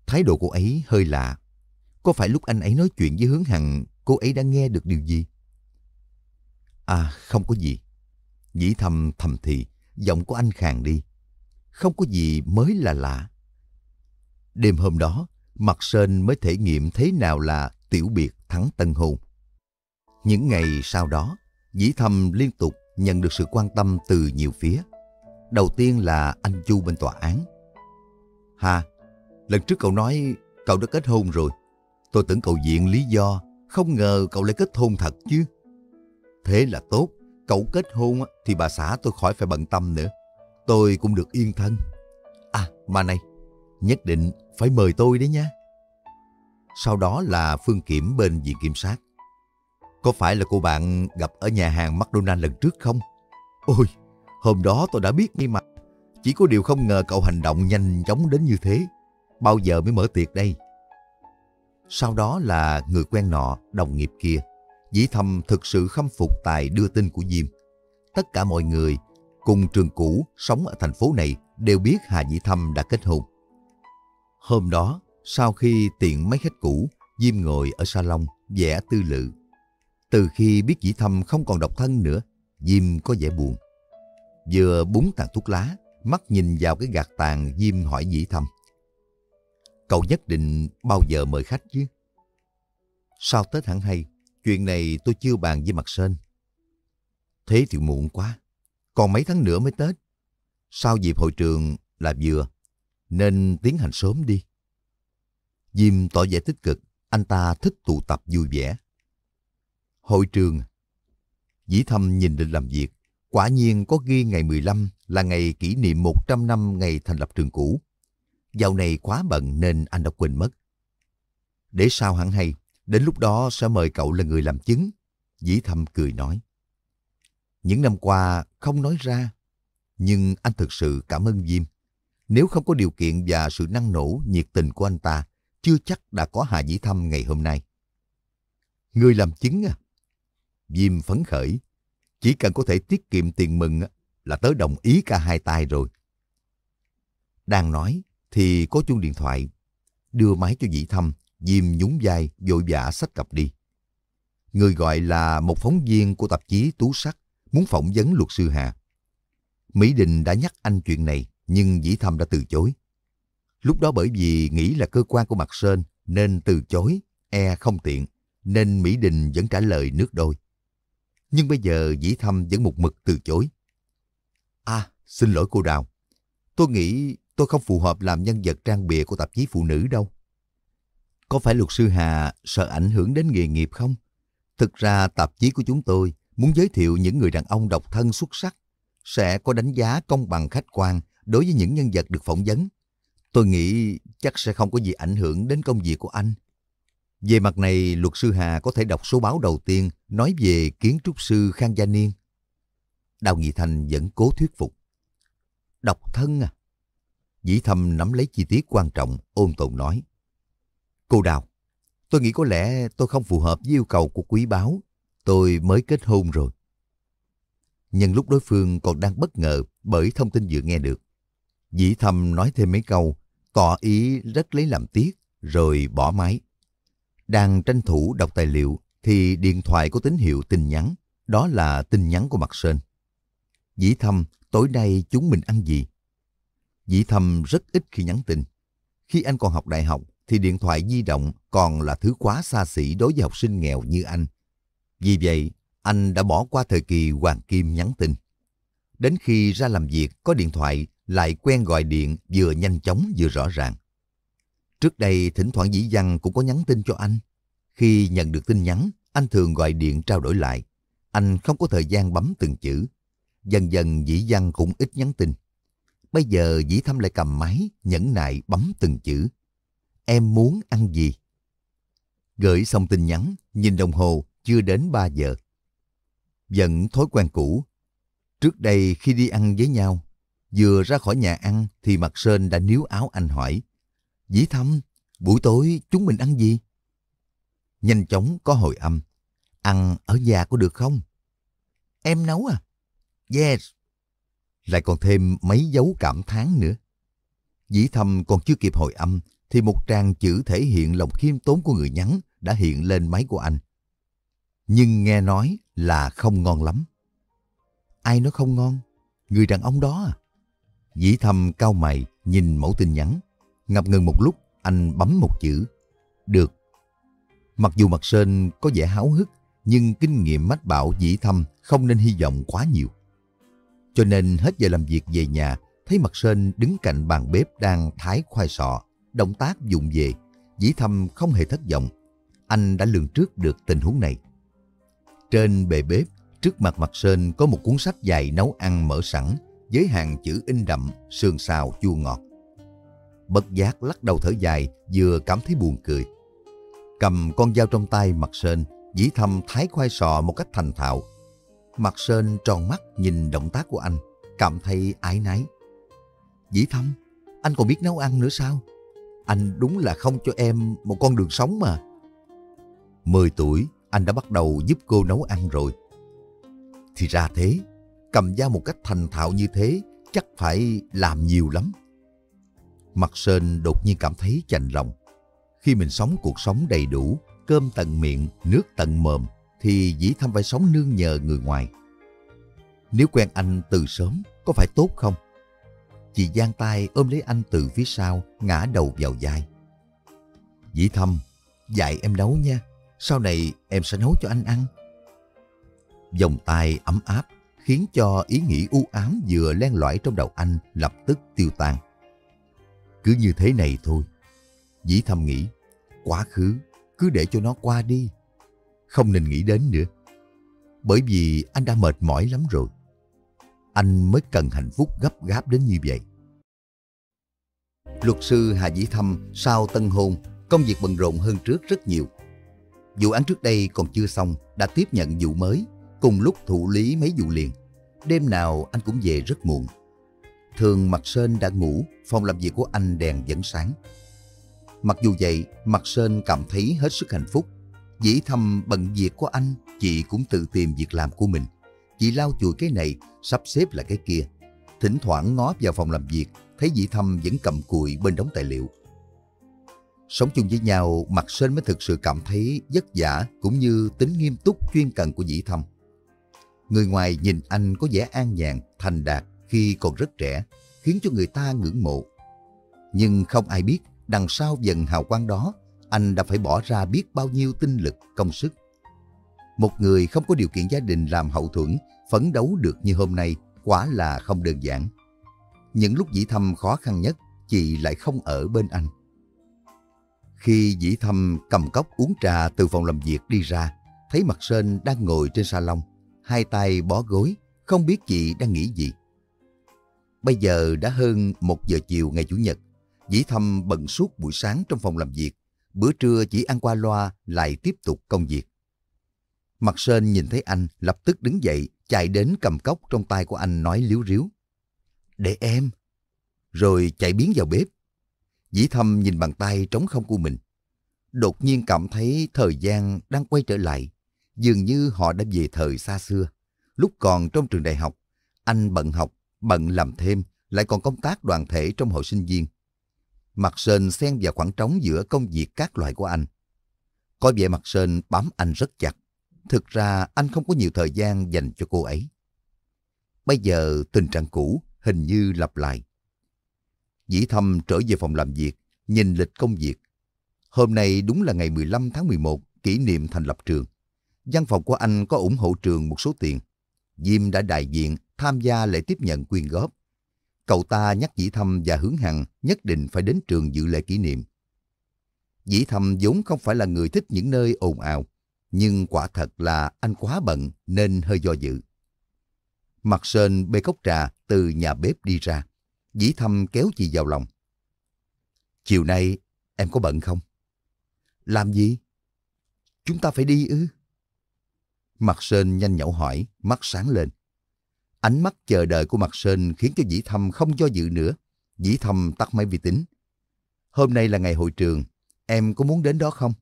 Thái độ cô ấy hơi lạ. Có phải lúc anh ấy nói chuyện với hướng hằng, cô ấy đã nghe được điều gì? À, không có gì. Dĩ thầm thầm thì, giọng của anh khàn đi. Không có gì mới là lạ. Đêm hôm đó, Mặt Sơn mới thể nghiệm thế nào là tiểu biệt thắng tân hôn. Những ngày sau đó, Dĩ Thâm liên tục nhận được sự quan tâm từ nhiều phía. Đầu tiên là anh Chu bên tòa án. Hà, lần trước cậu nói cậu đã kết hôn rồi. Tôi tưởng cậu diện lý do, không ngờ cậu lại kết hôn thật chứ. Thế là tốt, cậu kết hôn thì bà xã tôi khỏi phải bận tâm nữa. Tôi cũng được yên thân. À, mà này, nhất định phải mời tôi đấy nha. Sau đó là Phương Kiểm bên Viện Kiểm sát. Có phải là cô bạn gặp ở nhà hàng McDonald lần trước không? Ôi, hôm đó tôi đã biết ngay mà. Chỉ có điều không ngờ cậu hành động nhanh chóng đến như thế. Bao giờ mới mở tiệc đây? Sau đó là người quen nọ, đồng nghiệp kia. Dĩ thầm thực sự khâm phục tài đưa tin của Diêm. Tất cả mọi người cùng trường cũ sống ở thành phố này đều biết Hà Dĩ Thâm đã kết hôn. Hôm đó, sau khi tiện mấy khách cũ, Diêm ngồi ở salon, vẽ tư lự. Từ khi biết Dĩ Thâm không còn độc thân nữa, Diêm có vẻ buồn. Vừa búng tàn thuốc lá, mắt nhìn vào cái gạt tàn Diêm hỏi Dĩ Thâm. Cậu nhất định bao giờ mời khách chứ? Sau Tết hẳn hay, chuyện này tôi chưa bàn với Mặt Sơn. Thế thì muộn quá, còn mấy tháng nữa mới Tết. Sau dịp hội trường là vừa, nên tiến hành sớm đi. Diêm tỏ vẻ tích cực, anh ta thích tụ tập vui vẻ. Hội trường Dĩ thâm nhìn định làm việc, quả nhiên có ghi ngày 15 là ngày kỷ niệm 100 năm ngày thành lập trường cũ. Dạo này quá bận nên anh đã quên mất. Để sao hẳn hay, đến lúc đó sẽ mời cậu là người làm chứng. Dĩ thâm cười nói. Những năm qua không nói ra, nhưng anh thực sự cảm ơn Diêm. Nếu không có điều kiện và sự năng nổ, nhiệt tình của anh ta, chưa chắc đã có Hà Dĩ Thâm ngày hôm nay. Người làm chứng à? Diêm phấn khởi. Chỉ cần có thể tiết kiệm tiền mừng là tớ đồng ý cả hai tay rồi. Đang nói thì có chuông điện thoại. Đưa máy cho Dĩ Thâm, Diêm nhún vai vội vã sách cặp đi. Người gọi là một phóng viên của tạp chí Tú Sắc muốn phỏng vấn luật sư Hà. Mỹ Đình đã nhắc anh chuyện này, nhưng Dĩ Thâm đã từ chối. Lúc đó bởi vì nghĩ là cơ quan của Mặt Sơn nên từ chối, e không tiện, nên Mỹ Đình vẫn trả lời nước đôi. Nhưng bây giờ Dĩ Thâm vẫn một mực từ chối. À, xin lỗi cô Đào. Tôi nghĩ tôi không phù hợp làm nhân vật trang bìa của tạp chí phụ nữ đâu. Có phải luật sư Hà sợ ảnh hưởng đến nghề nghiệp không? Thực ra tạp chí của chúng tôi muốn giới thiệu những người đàn ông độc thân xuất sắc, sẽ có đánh giá công bằng khách quan đối với những nhân vật được phỏng vấn. Tôi nghĩ chắc sẽ không có gì ảnh hưởng đến công việc của anh. Về mặt này, luật sư Hà có thể đọc số báo đầu tiên nói về kiến trúc sư Khang Gia Niên. Đào Nghị Thành vẫn cố thuyết phục. Độc thân à? Dĩ thâm nắm lấy chi tiết quan trọng, ôn tồn nói. Cô Đào, tôi nghĩ có lẽ tôi không phù hợp với yêu cầu của quý báo. Tôi mới kết hôn rồi. Nhân lúc đối phương còn đang bất ngờ bởi thông tin vừa nghe được. Dĩ thâm nói thêm mấy câu, tỏ ý rất lấy làm tiếc, rồi bỏ máy. Đang tranh thủ đọc tài liệu thì điện thoại có tín hiệu tin nhắn. Đó là tin nhắn của Mặt Sơn. Dĩ thâm, tối nay chúng mình ăn gì? Dĩ thâm rất ít khi nhắn tin. Khi anh còn học đại học thì điện thoại di động còn là thứ quá xa xỉ đối với học sinh nghèo như anh. Vì vậy, anh đã bỏ qua thời kỳ Hoàng Kim nhắn tin. Đến khi ra làm việc có điện thoại lại quen gọi điện vừa nhanh chóng vừa rõ ràng. Trước đây thỉnh thoảng Dĩ Văn cũng có nhắn tin cho anh. Khi nhận được tin nhắn, anh thường gọi điện trao đổi lại. Anh không có thời gian bấm từng chữ. Dần dần Dĩ Văn cũng ít nhắn tin. Bây giờ Dĩ thăm lại cầm máy, nhẫn nại bấm từng chữ. Em muốn ăn gì? Gửi xong tin nhắn, nhìn đồng hồ, chưa đến 3 giờ. Vẫn thói quen cũ. Trước đây khi đi ăn với nhau, vừa ra khỏi nhà ăn thì mặt Sơn đã níu áo anh hỏi. Dĩ thâm, buổi tối chúng mình ăn gì? Nhanh chóng có hồi âm. Ăn ở nhà có được không? Em nấu à? Yes. Lại còn thêm mấy dấu cảm thán nữa. Dĩ thâm còn chưa kịp hồi âm thì một trang chữ thể hiện lòng khiêm tốn của người nhắn đã hiện lên máy của anh. Nhưng nghe nói là không ngon lắm. Ai nói không ngon? Người đàn ông đó à? Dĩ thầm cao mày nhìn mẫu tin nhắn. Ngập ngừng một lúc, anh bấm một chữ. Được. Mặc dù mặt Sơn có vẻ háo hức, nhưng kinh nghiệm mách bảo dĩ thâm không nên hy vọng quá nhiều. Cho nên hết giờ làm việc về nhà, thấy mặt Sơn đứng cạnh bàn bếp đang thái khoai sọ, động tác dụng về. Dĩ thâm không hề thất vọng. Anh đã lường trước được tình huống này. Trên bề bếp, trước mặt mặt Sơn có một cuốn sách dày nấu ăn mở sẵn với hàng chữ in đậm, sườn xào chua ngọt. Bất giác lắc đầu thở dài, vừa cảm thấy buồn cười. Cầm con dao trong tay mặt Sơn, Dĩ thâm thái khoai sọ một cách thành thạo. Mặt Sơn tròn mắt nhìn động tác của anh, cảm thấy ái náy. Dĩ thâm, anh còn biết nấu ăn nữa sao? Anh đúng là không cho em một con đường sống mà. Mười tuổi, anh đã bắt đầu giúp cô nấu ăn rồi. Thì ra thế, cầm dao một cách thành thạo như thế chắc phải làm nhiều lắm. Mặt Sơn đột nhiên cảm thấy chạnh lòng. Khi mình sống cuộc sống đầy đủ, cơm tận miệng, nước tận mồm, thì dĩ thăm phải sống nương nhờ người ngoài. Nếu quen anh từ sớm, có phải tốt không? Chị giang tay ôm lấy anh từ phía sau, ngã đầu vào vai. Dĩ thâm, dạy em nấu nha. Sau này em sẽ nấu cho anh ăn. Vòng tay ấm áp khiến cho ý nghĩ u ám vừa len lỏi trong đầu anh lập tức tiêu tan. Cứ như thế này thôi. Dĩ thầm nghĩ, quá khứ cứ để cho nó qua đi. Không nên nghĩ đến nữa. Bởi vì anh đã mệt mỏi lắm rồi. Anh mới cần hạnh phúc gấp gáp đến như vậy. Luật sư Hà Dĩ Thâm sau tân hôn, công việc bận rộn hơn trước rất nhiều. Vụ án trước đây còn chưa xong, đã tiếp nhận vụ mới, cùng lúc thụ lý mấy vụ liền. Đêm nào anh cũng về rất muộn. Thường Mặt Sơn đã ngủ, phòng làm việc của anh đèn vẫn sáng. Mặc dù vậy, Mặt Sơn cảm thấy hết sức hạnh phúc. Dĩ thầm bận việc của anh, chị cũng tự tìm việc làm của mình. Chị lau chùi cái này, sắp xếp lại cái kia. Thỉnh thoảng ngó vào phòng làm việc, thấy dĩ thâm vẫn cầm cùi bên đống tài liệu. Sống chung với nhau, Mặt Sơn mới thực sự cảm thấy vất vả cũng như tính nghiêm túc chuyên cần của dĩ thâm. Người ngoài nhìn anh có vẻ an nhàn, thành đạt khi còn rất trẻ, khiến cho người ta ngưỡng mộ. Nhưng không ai biết đằng sau dần hào quang đó, anh đã phải bỏ ra biết bao nhiêu tinh lực, công sức. Một người không có điều kiện gia đình làm hậu thuẫn, phấn đấu được như hôm nay, quả là không đơn giản. Những lúc dĩ thâm khó khăn nhất, chị lại không ở bên anh. Khi dĩ thâm cầm cốc uống trà từ phòng làm việc đi ra, thấy mặt Sơn đang ngồi trên salon, hai tay bó gối, không biết chị đang nghĩ gì. Bây giờ đã hơn một giờ chiều ngày Chủ nhật, Dĩ Thâm bận suốt buổi sáng trong phòng làm việc, bữa trưa chỉ ăn qua loa lại tiếp tục công việc. Mặt Sơn nhìn thấy anh lập tức đứng dậy, chạy đến cầm cốc trong tay của anh nói liếu riếu. Để em. Rồi chạy biến vào bếp. Dĩ Thâm nhìn bàn tay trống không của mình. Đột nhiên cảm thấy thời gian đang quay trở lại. Dường như họ đã về thời xa xưa. Lúc còn trong trường đại học, anh bận học, bận làm thêm, lại còn công tác đoàn thể trong hội sinh viên. Mặt Sơn xen vào khoảng trống giữa công việc các loại của anh. Có vẻ mặt Sơn bám anh rất chặt. Thực ra anh không có nhiều thời gian dành cho cô ấy. Bây giờ tình trạng cũ hình như lặp lại. Dĩ thâm trở về phòng làm việc, nhìn lịch công việc. Hôm nay đúng là ngày 15 tháng 11, kỷ niệm thành lập trường. Văn phòng của anh có ủng hộ trường một số tiền. Diêm đã đại diện tham gia lễ tiếp nhận quyên góp. Cậu ta nhắc Dĩ Thâm và Hướng Hằng nhất định phải đến trường dự lễ kỷ niệm. Dĩ Thâm vốn không phải là người thích những nơi ồn ào, nhưng quả thật là anh quá bận nên hơi do dự. Mặt Sơn bê cốc trà từ nhà bếp đi ra. Dĩ Thâm kéo chị vào lòng. Chiều nay em có bận không? Làm gì? Chúng ta phải đi ư? Mặt Sơn nhanh nhậu hỏi, mắt sáng lên. Ánh mắt chờ đợi của Mặt Sơn khiến cho Dĩ Thâm không do dự nữa. Dĩ Thâm tắt máy vi tính. Hôm nay là ngày hội trường, em có muốn đến đó không?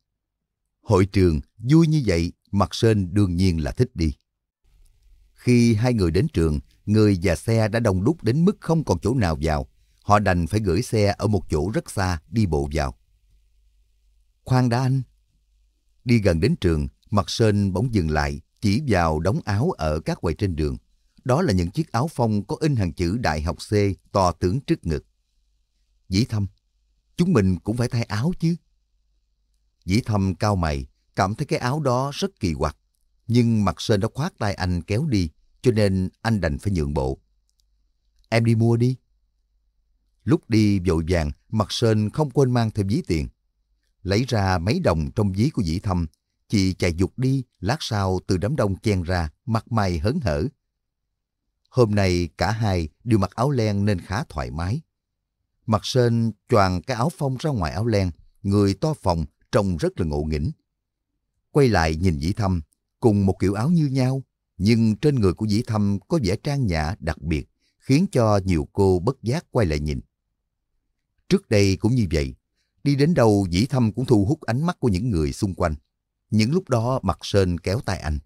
Hội trường vui như vậy, Mặt Sơn đương nhiên là thích đi. Khi hai người đến trường, người và xe đã đông đúc đến mức không còn chỗ nào vào. Họ đành phải gửi xe ở một chỗ rất xa đi bộ vào. Khoan đã anh. Đi gần đến trường, Mặt Sơn bỗng dừng lại, chỉ vào đống áo ở các quầy trên đường. Đó là những chiếc áo phông có in hàng chữ Đại học C to tướng trước ngực. Dĩ thâm, chúng mình cũng phải thay áo chứ. Dĩ thâm cao mày, cảm thấy cái áo đó rất kỳ quặc. Nhưng mặt Sơn đã khoát tay anh kéo đi, cho nên anh đành phải nhượng bộ. Em đi mua đi. Lúc đi vội vàng, mặt Sơn không quên mang thêm ví tiền. Lấy ra mấy đồng trong ví của dĩ thâm, chị chạy dục đi, lát sau từ đám đông chen ra, mặt mày hớn hở. Hôm nay cả hai đều mặc áo len nên khá thoải mái. Mặt Sơn choàng cái áo phong ra ngoài áo len, người to phòng, trông rất là ngộ nghĩnh. quay lại nhìn Dĩ Thâm, cùng một kiểu áo như nhau, nhưng trên người của Dĩ Thâm có vẻ trang nhã đặc biệt, khiến cho nhiều cô bất giác quay lại nhìn. Trước đây cũng như vậy, đi đến đâu Dĩ Thâm cũng thu hút ánh mắt của những người xung quanh. Những lúc đó mặt Sơn kéo tay anh.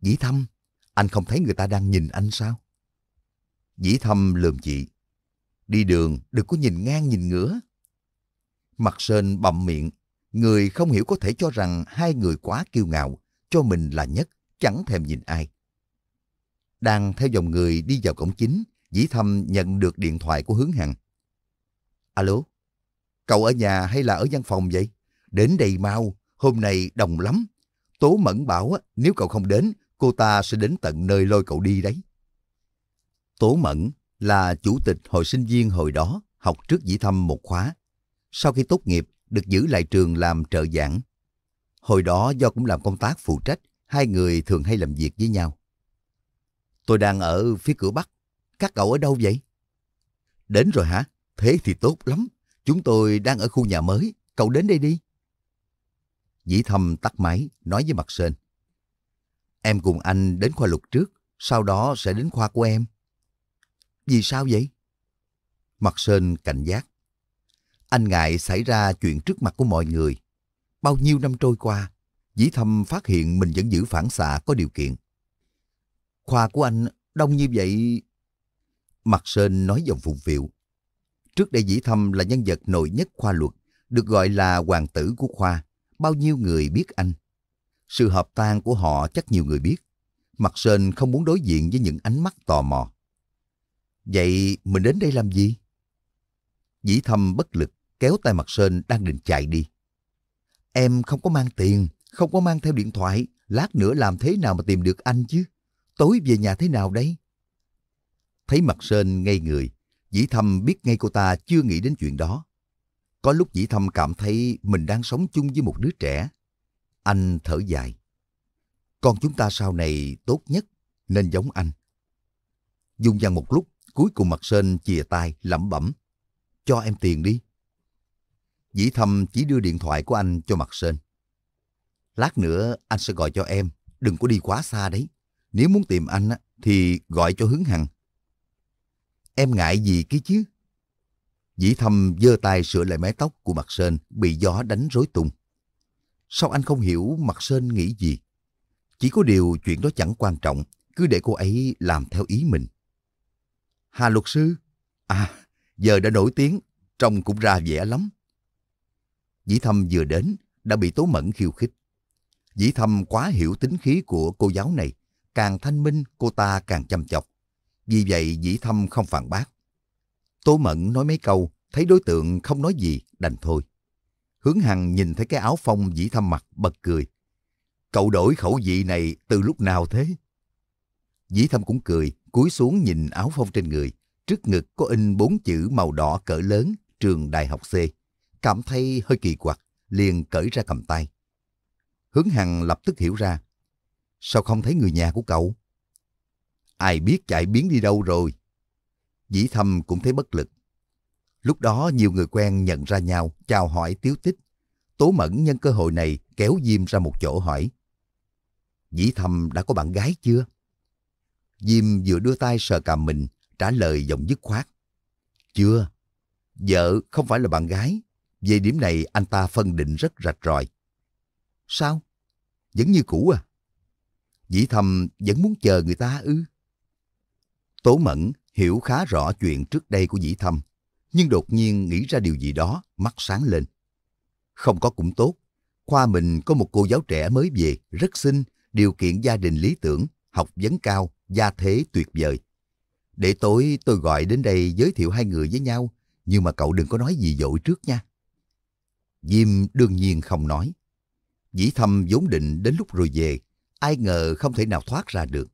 Dĩ Thâm, anh không thấy người ta đang nhìn anh sao? Dĩ Thâm lườm chị. Đi đường đừng có nhìn ngang nhìn ngửa. Mặt Sơn bậm miệng, người không hiểu có thể cho rằng hai người quá kiêu ngạo, cho mình là nhất, chẳng thèm nhìn ai. Đang theo dòng người đi vào cổng chính, Dĩ Thâm nhận được điện thoại của Hướng Hằng. Alo, cậu ở nhà hay là ở văn phòng vậy? Đến đây mau, hôm nay đông lắm. Tố Mẫn bảo nếu cậu không đến, cô ta sẽ đến tận nơi lôi cậu đi đấy. Tố Mẫn là chủ tịch hội sinh viên hồi đó, học trước Dĩ Thâm một khóa. Sau khi tốt nghiệp, được giữ lại trường làm trợ giảng. Hồi đó do cũng làm công tác phụ trách, hai người thường hay làm việc với nhau. Tôi đang ở phía cửa Bắc. Các cậu ở đâu vậy? Đến rồi hả? Thế thì tốt lắm. Chúng tôi đang ở khu nhà mới. Cậu đến đây đi. Dĩ thâm tắt máy, nói với Mặt Sên. Em cùng anh đến khoa luật trước, sau đó sẽ đến khoa của em. Vì sao vậy? Mặt Sên cảnh giác. Anh ngại xảy ra chuyện trước mặt của mọi người. Bao nhiêu năm trôi qua, Dĩ Thâm phát hiện mình vẫn giữ phản xạ có điều kiện. Khoa của anh đông như vậy... Mặt Sơn nói giọng phụng phiệu. Trước đây Dĩ Thâm là nhân vật nổi nhất khoa luật, được gọi là hoàng tử của khoa. Bao nhiêu người biết anh. Sự hợp tan của họ chắc nhiều người biết. Mặt Sơn không muốn đối diện với những ánh mắt tò mò. Vậy mình đến đây làm gì? Dĩ Thâm bất lực, kéo tay Mặt Sơn đang định chạy đi. Em không có mang tiền, không có mang theo điện thoại, lát nữa làm thế nào mà tìm được anh chứ? Tối về nhà thế nào đấy? Thấy mặt Sơn ngây người, Dĩ Thâm biết ngay cô ta chưa nghĩ đến chuyện đó. Có lúc Dĩ Thâm cảm thấy mình đang sống chung với một đứa trẻ. Anh thở dài. Con chúng ta sau này tốt nhất nên giống anh. Dung dằn một lúc, cuối cùng mặt Sơn chìa tay lẩm bẩm. Cho em tiền đi. Dĩ Thâm chỉ đưa điện thoại của anh cho mặt Sên. Lát nữa anh sẽ gọi cho em, đừng có đi quá xa đấy. Nếu muốn tìm anh thì gọi cho hướng hằng. Em ngại gì kia chứ? Dĩ thâm giơ tay sửa lại mái tóc của mặt Sên bị gió đánh rối tung. Sao anh không hiểu mặt Sên nghĩ gì? Chỉ có điều chuyện đó chẳng quan trọng, cứ để cô ấy làm theo ý mình. Hà luật sư? À, giờ đã nổi tiếng, trông cũng ra vẻ lắm. Dĩ thâm vừa đến, đã bị Tố Mẫn khiêu khích. Dĩ thâm quá hiểu tính khí của cô giáo này, càng thanh minh cô ta càng chăm chọc. Vì vậy dĩ thâm không phản bác. Tố Mẫn nói mấy câu, thấy đối tượng không nói gì, đành thôi. Hướng Hằng nhìn thấy cái áo phông dĩ thâm mặc, bật cười. Cậu đổi khẩu vị này từ lúc nào thế? Dĩ thâm cũng cười, cúi xuống nhìn áo phông trên người. Trước ngực có in bốn chữ màu đỏ cỡ lớn, trường đại học C. Cảm thấy hơi kỳ quặc, liền cởi ra cầm tay. Hướng Hằng lập tức hiểu ra. Sao không thấy người nhà của cậu? Ai biết chạy biến đi đâu rồi? Dĩ thâm cũng thấy bất lực. Lúc đó nhiều người quen nhận ra nhau, chào hỏi tiếu tích. Tố Mẫn nhân cơ hội này kéo Diêm ra một chỗ hỏi. Dĩ thâm đã có bạn gái chưa? Diêm vừa đưa tay sờ cằm mình, trả lời giọng dứt khoát. Chưa. Vợ không phải là bạn gái. Về điểm này anh ta phân định rất rạch ròi. Sao? Vẫn như cũ à? Dĩ thầm vẫn muốn chờ người ta ư? Tố Mẫn hiểu khá rõ chuyện trước đây của Dĩ Thâm, nhưng đột nhiên nghĩ ra điều gì đó, mắt sáng lên. Không có cũng tốt, khoa mình có một cô giáo trẻ mới về, rất xinh, điều kiện gia đình lý tưởng, học vấn cao, gia thế tuyệt vời. Để tối tôi gọi đến đây giới thiệu hai người với nhau, nhưng mà cậu đừng có nói gì dội trước nha. Diêm đương nhiên không nói. Dĩ thâm vốn định đến lúc rồi về, ai ngờ không thể nào thoát ra được.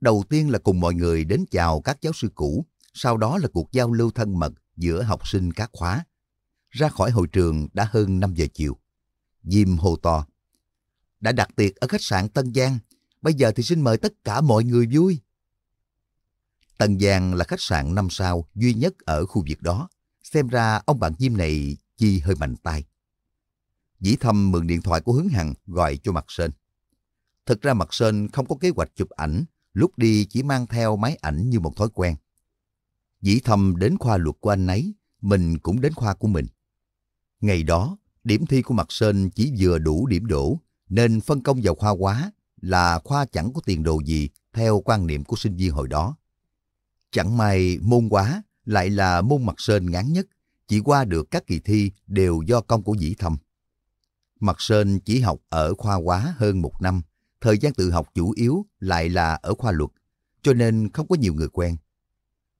Đầu tiên là cùng mọi người đến chào các giáo sư cũ, sau đó là cuộc giao lưu thân mật giữa học sinh các khóa. Ra khỏi hội trường đã hơn 5 giờ chiều. Diêm hô to. Đã đặt tiệc ở khách sạn Tân Giang, bây giờ thì xin mời tất cả mọi người vui. Tân Giang là khách sạn năm sao duy nhất ở khu vực đó. Xem ra ông bạn Diêm này chi hơi mạnh tay. Dĩ Thâm mượn điện thoại của Hướng Hằng gọi cho Mặt Sơn. Thực ra Mặt Sơn không có kế hoạch chụp ảnh, lúc đi chỉ mang theo máy ảnh như một thói quen. Dĩ Thâm đến khoa luật của anh ấy, mình cũng đến khoa của mình. Ngày đó, điểm thi của Mặt Sơn chỉ vừa đủ điểm đổ, nên phân công vào khoa quá là khoa chẳng có tiền đồ gì theo quan niệm của sinh viên hồi đó. Chẳng may môn quá lại là môn Mặt Sơn ngắn nhất, chỉ qua được các kỳ thi đều do công của Dĩ Thâm. Mặt Sơn chỉ học ở khoa hóa hơn một năm, thời gian tự học chủ yếu lại là ở khoa luật, cho nên không có nhiều người quen.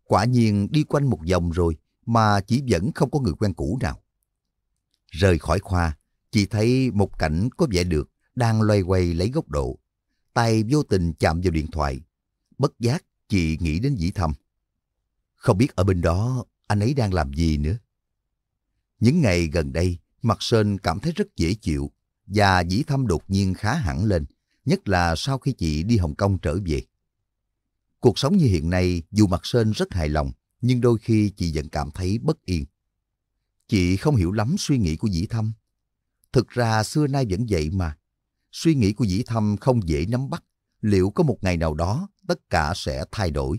Quả nhiên đi quanh một vòng rồi mà chỉ vẫn không có người quen cũ nào. Rời khỏi khoa, chỉ thấy một cảnh có vẻ được đang loay quay lấy góc độ. Tay vô tình chạm vào điện thoại. Bất giác, chị nghĩ đến dĩ thầm. Không biết ở bên đó anh ấy đang làm gì nữa. Những ngày gần đây, Mặt Sơn cảm thấy rất dễ chịu và dĩ thâm đột nhiên khá hẳn lên, nhất là sau khi chị đi Hồng Kông trở về. Cuộc sống như hiện nay, dù Mặt Sơn rất hài lòng, nhưng đôi khi chị vẫn cảm thấy bất yên. Chị không hiểu lắm suy nghĩ của Dĩ Thâm. Thực ra xưa nay vẫn vậy mà. Suy nghĩ của Dĩ Thâm không dễ nắm bắt. Liệu có một ngày nào đó tất cả sẽ thay đổi?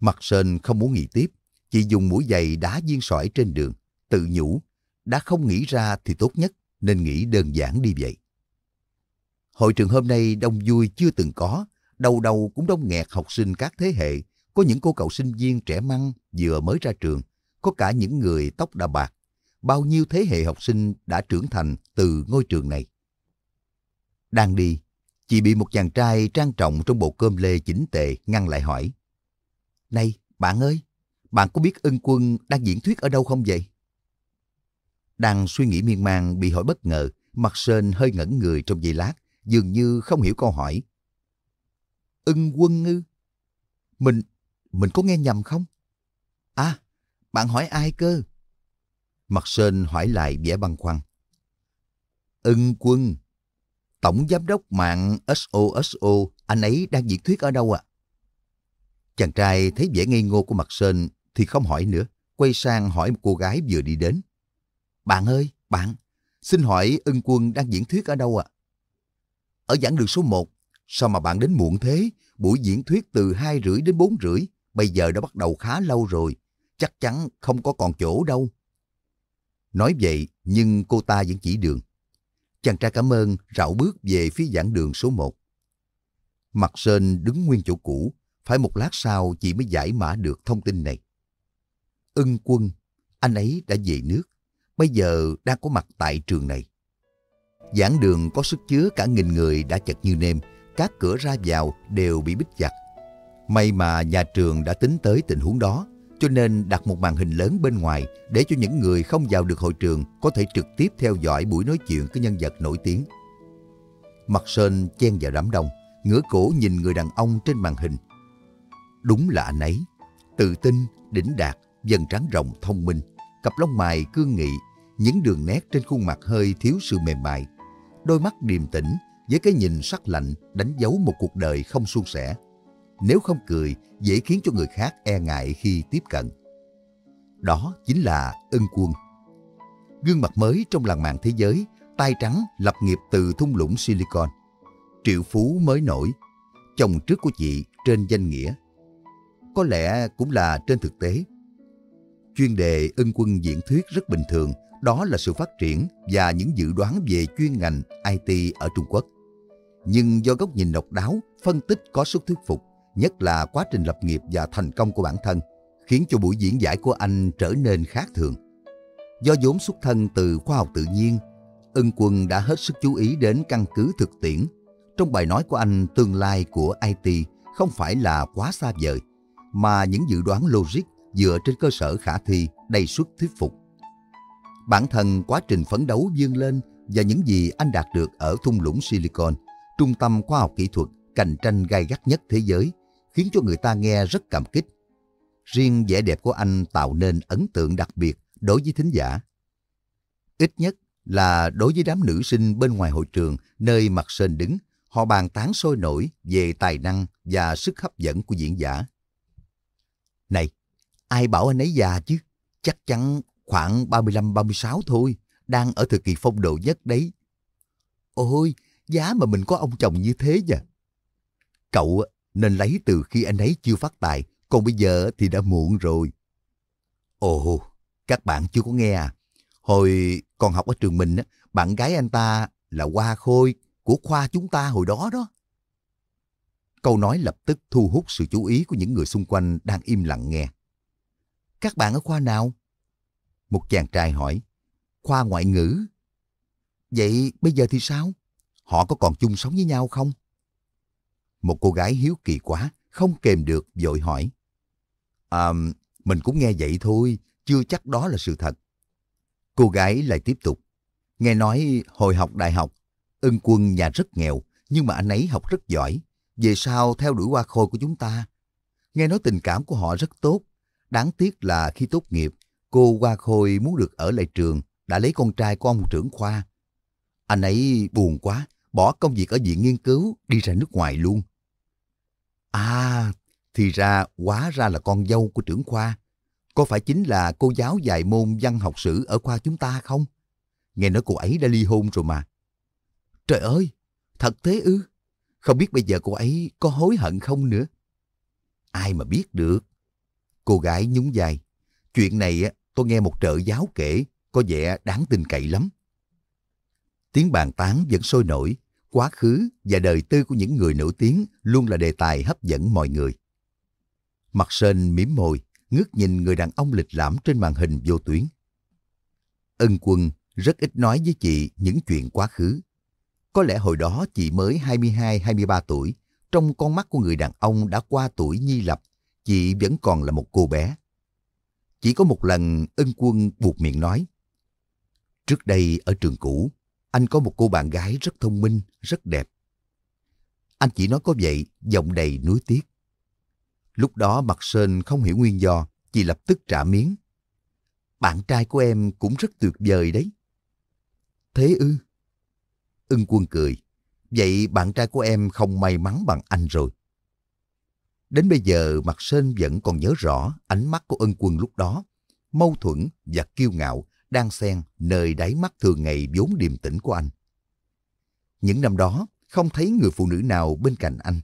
Mặt Sơn không muốn nghỉ tiếp. Chị dùng mũi giày đá viên sỏi trên đường, tự nhủ. Đã không nghĩ ra thì tốt nhất, nên nghĩ đơn giản đi vậy. Hội trường hôm nay đông vui chưa từng có, đầu đầu cũng đông nghẹt học sinh các thế hệ. Có những cô cậu sinh viên trẻ măng vừa mới ra trường, có cả những người tóc đã bạc. Bao nhiêu thế hệ học sinh đã trưởng thành từ ngôi trường này. Đang đi, chị bị một chàng trai trang trọng trong bộ cơm lê chỉnh tề ngăn lại hỏi. Này, bạn ơi, bạn có biết ân quân đang diễn thuyết ở đâu không vậy? Đang suy nghĩ miên man bị hỏi bất ngờ, mặt sên hơi ngẩn người trong giây lát, dường như không hiểu câu hỏi. Ân quân ư? Mình, mình có nghe nhầm không? À, bạn hỏi ai cơ? Mặt Sơn hỏi lại vẻ băn khoăn. Ân quân, Tổng Giám đốc mạng SOSO, anh ấy đang diễn thuyết ở đâu ạ? À? Chàng trai thấy vẻ ngây ngô của Mặt Sơn thì không hỏi nữa, quay sang hỏi một cô gái vừa đi đến. Bạn ơi, bạn, xin hỏi ân quân đang diễn thuyết ở đâu ạ? À? Ở giảng đường số 1, sao mà bạn đến muộn thế? Buổi diễn thuyết từ 2 rưỡi đến 4 rưỡi, bây giờ đã bắt đầu khá lâu rồi, chắc chắn không có còn chỗ đâu. Nói vậy, nhưng cô ta vẫn chỉ đường. Chàng trai cảm ơn, rảo bước về phía giảng đường số 1. Mặt Sơn đứng nguyên chỗ cũ, phải một lát sau chị mới giải mã được thông tin này. Ưng quân, anh ấy đã về nước, bây giờ đang có mặt tại trường này. Giảng đường có sức chứa cả nghìn người đã chật như nêm, các cửa ra vào đều bị bích chặt. May mà nhà trường đã tính tới tình huống đó, cho nên đặt một màn hình lớn bên ngoài để cho những người không vào được hội trường có thể trực tiếp theo dõi buổi nói chuyện của nhân vật nổi tiếng. Mặt Sơn chen vào đám đông, ngửa cổ nhìn người đàn ông trên màn hình. Đúng là anh ấy, tự tin, đỉnh đạt, dần trắng rộng thông minh, cặp lông mày cương nghị, những đường nét trên khuôn mặt hơi thiếu sự mềm mại, đôi mắt điềm tĩnh với cái nhìn sắc lạnh đánh dấu một cuộc đời không suôn sẻ. Nếu không cười, dễ khiến cho người khác e ngại khi tiếp cận. Đó chính là ân quân. Gương mặt mới trong làng mạng thế giới, tay trắng lập nghiệp từ thung lũng Silicon. Triệu phú mới nổi, chồng trước của chị trên danh nghĩa. Có lẽ cũng là trên thực tế. Chuyên đề ân quân diễn thuyết rất bình thường, đó là sự phát triển và những dự đoán về chuyên ngành IT ở Trung Quốc. Nhưng do góc nhìn độc đáo, phân tích có sức thuyết phục, nhất là quá trình lập nghiệp và thành công của bản thân, khiến cho buổi diễn giải của anh trở nên khác thường. Do vốn xuất thân từ khoa học tự nhiên, ân quân đã hết sức chú ý đến căn cứ thực tiễn. Trong bài nói của anh, tương lai của IT không phải là quá xa vời, mà những dự đoán logic dựa trên cơ sở khả thi đầy sức thuyết phục. Bản thân quá trình phấn đấu vươn lên và những gì anh đạt được ở thung lũng Silicon, trung tâm khoa học kỹ thuật cạnh tranh gai gắt nhất thế giới, khiến cho người ta nghe rất cảm kích. Riêng vẻ đẹp của anh tạo nên ấn tượng đặc biệt đối với thính giả. Ít nhất là đối với đám nữ sinh bên ngoài hội trường nơi mặt sên đứng, họ bàn tán sôi nổi về tài năng và sức hấp dẫn của diễn giả. Này, ai bảo anh ấy già chứ? Chắc chắn khoảng 35-36 thôi. đang ở thời kỳ phong độ nhất đấy. Ôi, giá mà mình có ông chồng như thế nhỉ? Cậu nên lấy từ khi anh ấy chưa phát tài, còn bây giờ thì đã muộn rồi. Ồ, các bạn chưa có nghe à? Hồi còn học ở trường mình, bạn gái anh ta là Hoa Khôi của khoa chúng ta hồi đó đó. Câu nói lập tức thu hút sự chú ý của những người xung quanh đang im lặng nghe. Các bạn ở khoa nào? Một chàng trai hỏi. Khoa ngoại ngữ. Vậy bây giờ thì sao? Họ có còn chung sống với nhau không? Một cô gái hiếu kỳ quá, không kèm được, vội hỏi. À, mình cũng nghe vậy thôi, chưa chắc đó là sự thật. Cô gái lại tiếp tục. Nghe nói hồi học đại học, ân quân nhà rất nghèo, nhưng mà anh ấy học rất giỏi. Về sau theo đuổi hoa khôi của chúng ta. Nghe nói tình cảm của họ rất tốt. Đáng tiếc là khi tốt nghiệp, cô Hoa Khôi muốn được ở lại trường, đã lấy con trai của ông trưởng khoa. Anh ấy buồn quá, bỏ công việc ở viện nghiên cứu, đi ra nước ngoài luôn. À, thì ra, quá ra là con dâu của trưởng khoa. Có phải chính là cô giáo dạy môn văn học sử ở khoa chúng ta không? Nghe nói cô ấy đã ly hôn rồi mà. Trời ơi, thật thế ư? Không biết bây giờ cô ấy có hối hận không nữa? Ai mà biết được. Cô gái nhún dài. Chuyện này tôi nghe một trợ giáo kể, có vẻ đáng tin cậy lắm. Tiếng bàn tán vẫn sôi nổi, quá khứ và đời tư của những người nổi tiếng luôn là đề tài hấp dẫn mọi người. Mặt sên mím môi, ngước nhìn người đàn ông lịch lãm trên màn hình vô tuyến. Ân quân rất ít nói với chị những chuyện quá khứ. Có lẽ hồi đó chị mới 22-23 tuổi, trong con mắt của người đàn ông đã qua tuổi nhi lập, chị vẫn còn là một cô bé. Chỉ có một lần ân quân buộc miệng nói. Trước đây ở trường cũ, anh có một cô bạn gái rất thông minh, rất đẹp. Anh chỉ nói có vậy, giọng đầy nuối tiếc. Lúc đó mặt Sơn không hiểu nguyên do, chỉ lập tức trả miếng. Bạn trai của em cũng rất tuyệt vời đấy. Thế ư? Ưng quân cười. Vậy bạn trai của em không may mắn bằng anh rồi. Đến bây giờ mặt Sơn vẫn còn nhớ rõ ánh mắt của ân quân lúc đó. Mâu thuẫn và kiêu ngạo đang xen nơi đáy mắt thường ngày vốn điềm tĩnh của anh. Những năm đó, không thấy người phụ nữ nào bên cạnh anh.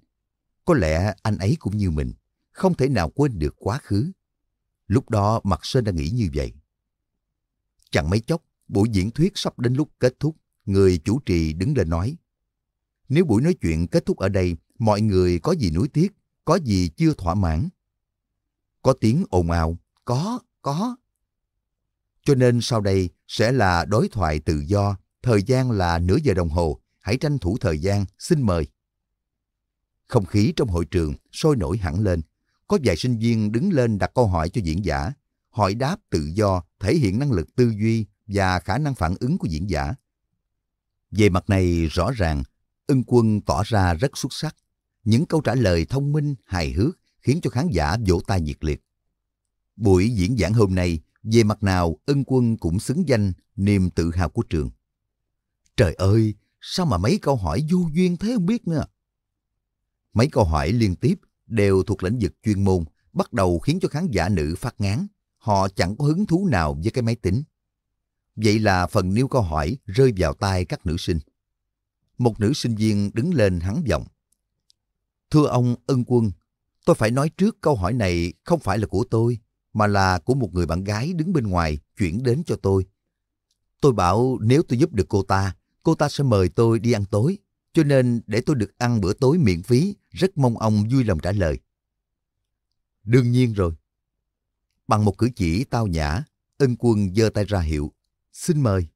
Có lẽ anh ấy cũng như mình, không thể nào quên được quá khứ. Lúc đó Mặt Sơn đã nghĩ như vậy. Chẳng mấy chốc, buổi diễn thuyết sắp đến lúc kết thúc, người chủ trì đứng lên nói. Nếu buổi nói chuyện kết thúc ở đây, mọi người có gì nuối tiếc, có gì chưa thỏa mãn. Có tiếng ồn ào, có, có. Cho nên sau đây sẽ là đối thoại tự do, thời gian là nửa giờ đồng hồ, hãy tranh thủ thời gian, xin mời. Không khí trong hội trường sôi nổi hẳn lên. Có vài sinh viên đứng lên đặt câu hỏi cho diễn giả. Hỏi đáp tự do, thể hiện năng lực tư duy và khả năng phản ứng của diễn giả. Về mặt này rõ ràng, ưng quân tỏ ra rất xuất sắc. Những câu trả lời thông minh, hài hước khiến cho khán giả vỗ tay nhiệt liệt. Buổi diễn giảng hôm nay về mặt nào ân quân cũng xứng danh niềm tự hào của trường. Trời ơi, sao mà mấy câu hỏi vô duyên thế không biết nữa. Mấy câu hỏi liên tiếp đều thuộc lĩnh vực chuyên môn, bắt đầu khiến cho khán giả nữ phát ngán. Họ chẳng có hứng thú nào với cái máy tính. Vậy là phần nêu câu hỏi rơi vào tay các nữ sinh. Một nữ sinh viên đứng lên hắn giọng. Thưa ông ân quân, tôi phải nói trước câu hỏi này không phải là của tôi, mà là của một người bạn gái đứng bên ngoài chuyển đến cho tôi. Tôi bảo nếu tôi giúp được cô ta, cô ta sẽ mời tôi đi ăn tối, cho nên để tôi được ăn bữa tối miễn phí, rất mong ông vui lòng trả lời. Đương nhiên rồi. Bằng một cử chỉ tao nhã, ân quân giơ tay ra hiệu. Xin mời.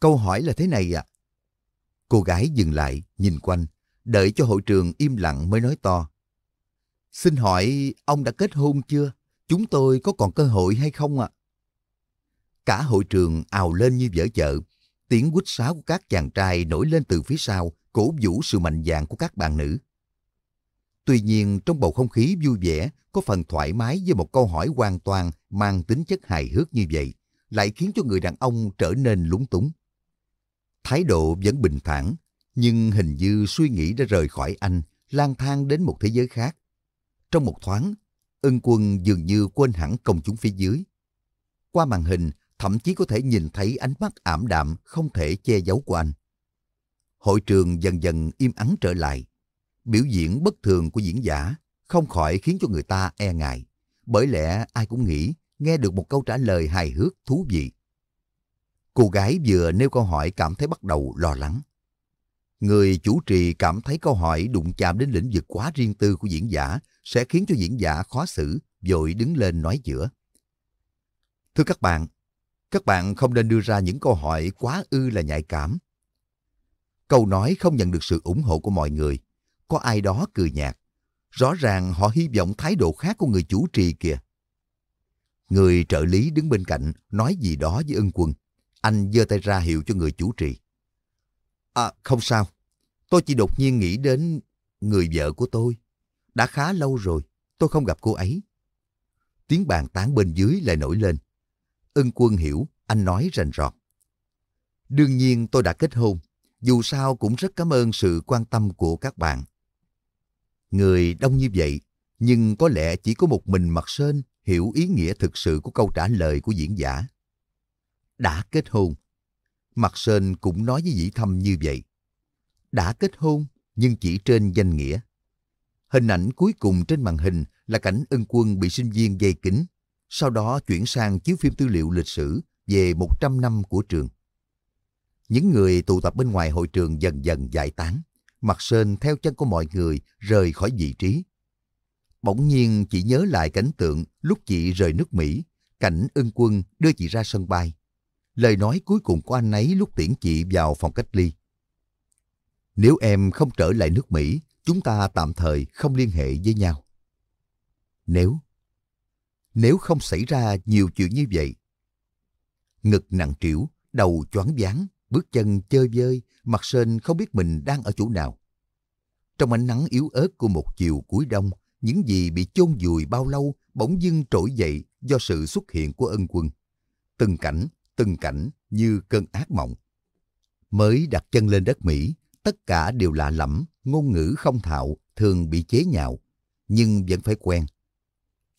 Câu hỏi là thế này ạ. À? Cô gái dừng lại, nhìn quanh, đợi cho hội trường im lặng mới nói to. Xin hỏi ông đã kết hôn chưa? chúng tôi có còn cơ hội hay không ạ? À? Cả hội trường ào lên như vỡ chợ, tiếng quýt sáo của các chàng trai nổi lên từ phía sau, cổ vũ sự mạnh dạn của các bạn nữ. Tuy nhiên, trong bầu không khí vui vẻ, có phần thoải mái với một câu hỏi hoàn toàn mang tính chất hài hước như vậy, lại khiến cho người đàn ông trở nên lúng túng. Thái độ vẫn bình thản, nhưng hình như suy nghĩ đã rời khỏi anh, lang thang đến một thế giới khác. Trong một thoáng, ân quân dường như quên hẳn công chúng phía dưới. Qua màn hình, thậm chí có thể nhìn thấy ánh mắt ảm đạm không thể che giấu của anh. Hội trường dần dần im ắng trở lại. Biểu diễn bất thường của diễn giả không khỏi khiến cho người ta e ngại. Bởi lẽ ai cũng nghĩ nghe được một câu trả lời hài hước thú vị. Cô gái vừa nêu câu hỏi cảm thấy bắt đầu lo lắng. Người chủ trì cảm thấy câu hỏi đụng chạm đến lĩnh vực quá riêng tư của diễn giả sẽ khiến cho diễn giả khó xử, vội đứng lên nói giữa. Thưa các bạn, các bạn không nên đưa ra những câu hỏi quá ư là nhạy cảm. Câu nói không nhận được sự ủng hộ của mọi người. Có ai đó cười nhạt. Rõ ràng họ hy vọng thái độ khác của người chủ trì kìa. Người trợ lý đứng bên cạnh nói gì đó với ân quân. Anh giơ tay ra hiệu cho người chủ trì. À, không sao. Tôi chỉ đột nhiên nghĩ đến người vợ của tôi. Đã khá lâu rồi, tôi không gặp cô ấy. Tiếng bàn tán bên dưới lại nổi lên. Ân quân hiểu, anh nói rành rọt. Đương nhiên tôi đã kết hôn, dù sao cũng rất cảm ơn sự quan tâm của các bạn. Người đông như vậy, nhưng có lẽ chỉ có một mình Mặt Sơn hiểu ý nghĩa thực sự của câu trả lời của diễn giả. Đã kết hôn. Mặt Sơn cũng nói với Dĩ Thâm như vậy. Đã kết hôn, nhưng chỉ trên danh nghĩa. Hình ảnh cuối cùng trên màn hình là cảnh ân quân bị sinh viên dây kính, sau đó chuyển sang chiếu phim tư liệu lịch sử về 100 năm của trường. Những người tụ tập bên ngoài hội trường dần dần giải tán. Mặt Sơn theo chân của mọi người rời khỏi vị trí. Bỗng nhiên chị nhớ lại cảnh tượng lúc chị rời nước Mỹ, cảnh ưng quân đưa chị ra sân bay. Lời nói cuối cùng của anh ấy lúc tiễn chị vào phòng cách ly. Nếu em không trở lại nước Mỹ, chúng ta tạm thời không liên hệ với nhau. Nếu, nếu không xảy ra nhiều chuyện như vậy, ngực nặng trĩu, đầu choáng váng, bước chân chơi vơi, mặt sên không biết mình đang ở chỗ nào. Trong ánh nắng yếu ớt của một chiều cuối đông, những gì bị chôn vùi bao lâu bỗng dưng trỗi dậy do sự xuất hiện của ân quân. Từng cảnh, từng cảnh như cơn ác mộng. Mới đặt chân lên đất Mỹ, tất cả đều lạ lẫm, ngôn ngữ không thạo, thường bị chế nhạo, nhưng vẫn phải quen.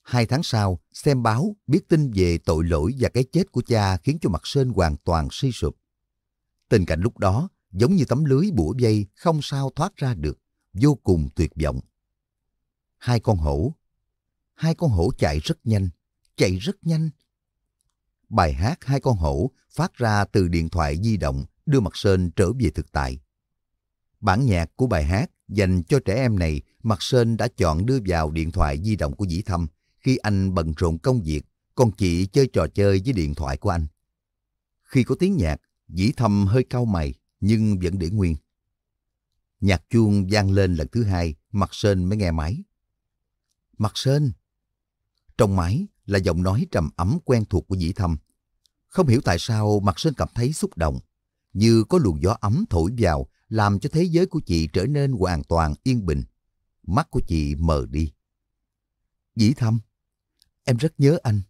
Hai tháng sau, xem báo, biết tin về tội lỗi và cái chết của cha khiến cho mặt Sơn hoàn toàn suy sụp. Tình cảnh lúc đó giống như tấm lưới bủa dây không sao thoát ra được, vô cùng tuyệt vọng. Hai con hổ. Hai con hổ chạy rất nhanh, chạy rất nhanh. Bài hát Hai con hổ phát ra từ điện thoại di động đưa Mặt Sơn trở về thực tại. Bản nhạc của bài hát dành cho trẻ em này Mặt Sơn đã chọn đưa vào điện thoại di động của Dĩ Thâm khi anh bận rộn công việc, còn chị chơi trò chơi với điện thoại của anh. Khi có tiếng nhạc, Dĩ Thâm hơi cau mày nhưng vẫn để nguyên. Nhạc chuông vang lên lần thứ hai, Mặt Sơn mới nghe máy. Mặt Sơn! Trong máy là giọng nói trầm ấm quen thuộc của Dĩ Thâm. Không hiểu tại sao Mặt Sơn cảm thấy xúc động, như có luồng gió ấm thổi vào làm cho thế giới của chị trở nên hoàn toàn yên bình. Mắt của chị mờ đi. Dĩ Thâm, em rất nhớ anh.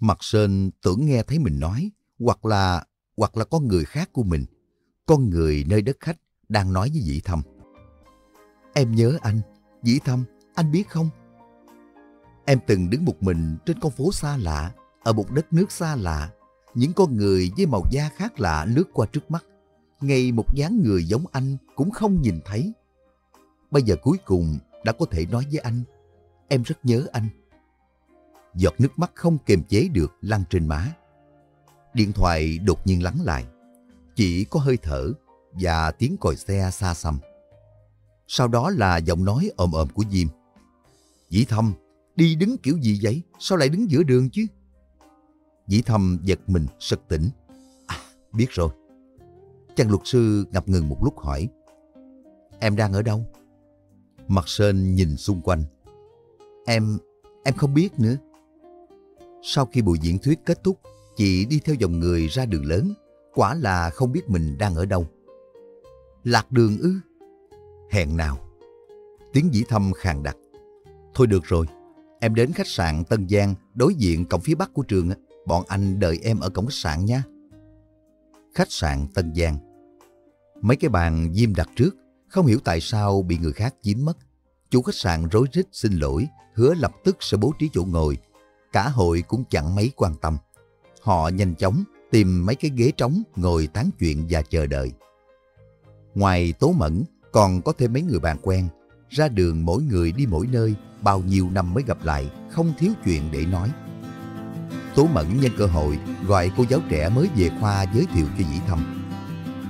Mặt Sơn tưởng nghe thấy mình nói, hoặc là hoặc là con người khác của mình, con người nơi đất khách đang nói với Dĩ Thâm. Em nhớ anh, Dĩ Thâm, anh biết không? Em từng đứng một mình trên con phố xa lạ, ở một đất nước xa lạ, những con người với màu da khác lạ lướt qua trước mắt. Ngay một dáng người giống anh cũng không nhìn thấy. Bây giờ cuối cùng đã có thể nói với anh, em rất nhớ anh. Giọt nước mắt không kềm chế được lăn trên má. Điện thoại đột nhiên lắng lại. Chỉ có hơi thở và tiếng còi xe xa xăm. Sau đó là giọng nói ồm ồm của Diêm. Dĩ Thâm, đi đứng kiểu gì vậy? Sao lại đứng giữa đường chứ? Dĩ Thâm giật mình sực tỉnh. À, biết rồi. Chàng luật sư ngập ngừng một lúc hỏi. Em đang ở đâu? Mặt Sơn nhìn xung quanh. Em, em không biết nữa. Sau khi buổi diễn thuyết kết thúc, chị đi theo dòng người ra đường lớn, quả là không biết mình đang ở đâu. Lạc đường ư? Hẹn nào? Tiếng dĩ thâm khàn đặc. Thôi được rồi, em đến khách sạn Tân Giang đối diện cổng phía bắc của trường. Bọn anh đợi em ở cổng khách sạn nha. Khách sạn Tân Giang Mấy cái bàn Diêm đặt trước, không hiểu tại sao bị người khác chiếm mất. Chủ khách sạn rối rít xin lỗi, hứa lập tức sẽ bố trí chỗ ngồi. Cả hội cũng chẳng mấy quan tâm. Họ nhanh chóng tìm mấy cái ghế trống ngồi tán chuyện và chờ đợi. Ngoài Tố Mẫn, còn có thêm mấy người bạn quen. Ra đường mỗi người đi mỗi nơi, bao nhiêu năm mới gặp lại, không thiếu chuyện để nói. Tố Mẫn nhân cơ hội gọi cô giáo trẻ mới về khoa giới thiệu cho Dĩ Thâm.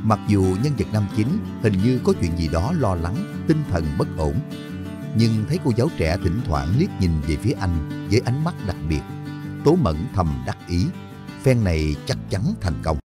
Mặc dù nhân vật nam chính hình như có chuyện gì đó lo lắng, tinh thần bất ổn, nhưng thấy cô giáo trẻ thỉnh thoảng liếc nhìn về phía anh với ánh mắt đặc biệt. Tố Mẫn thầm đắc ý, phen này chắc chắn thành công.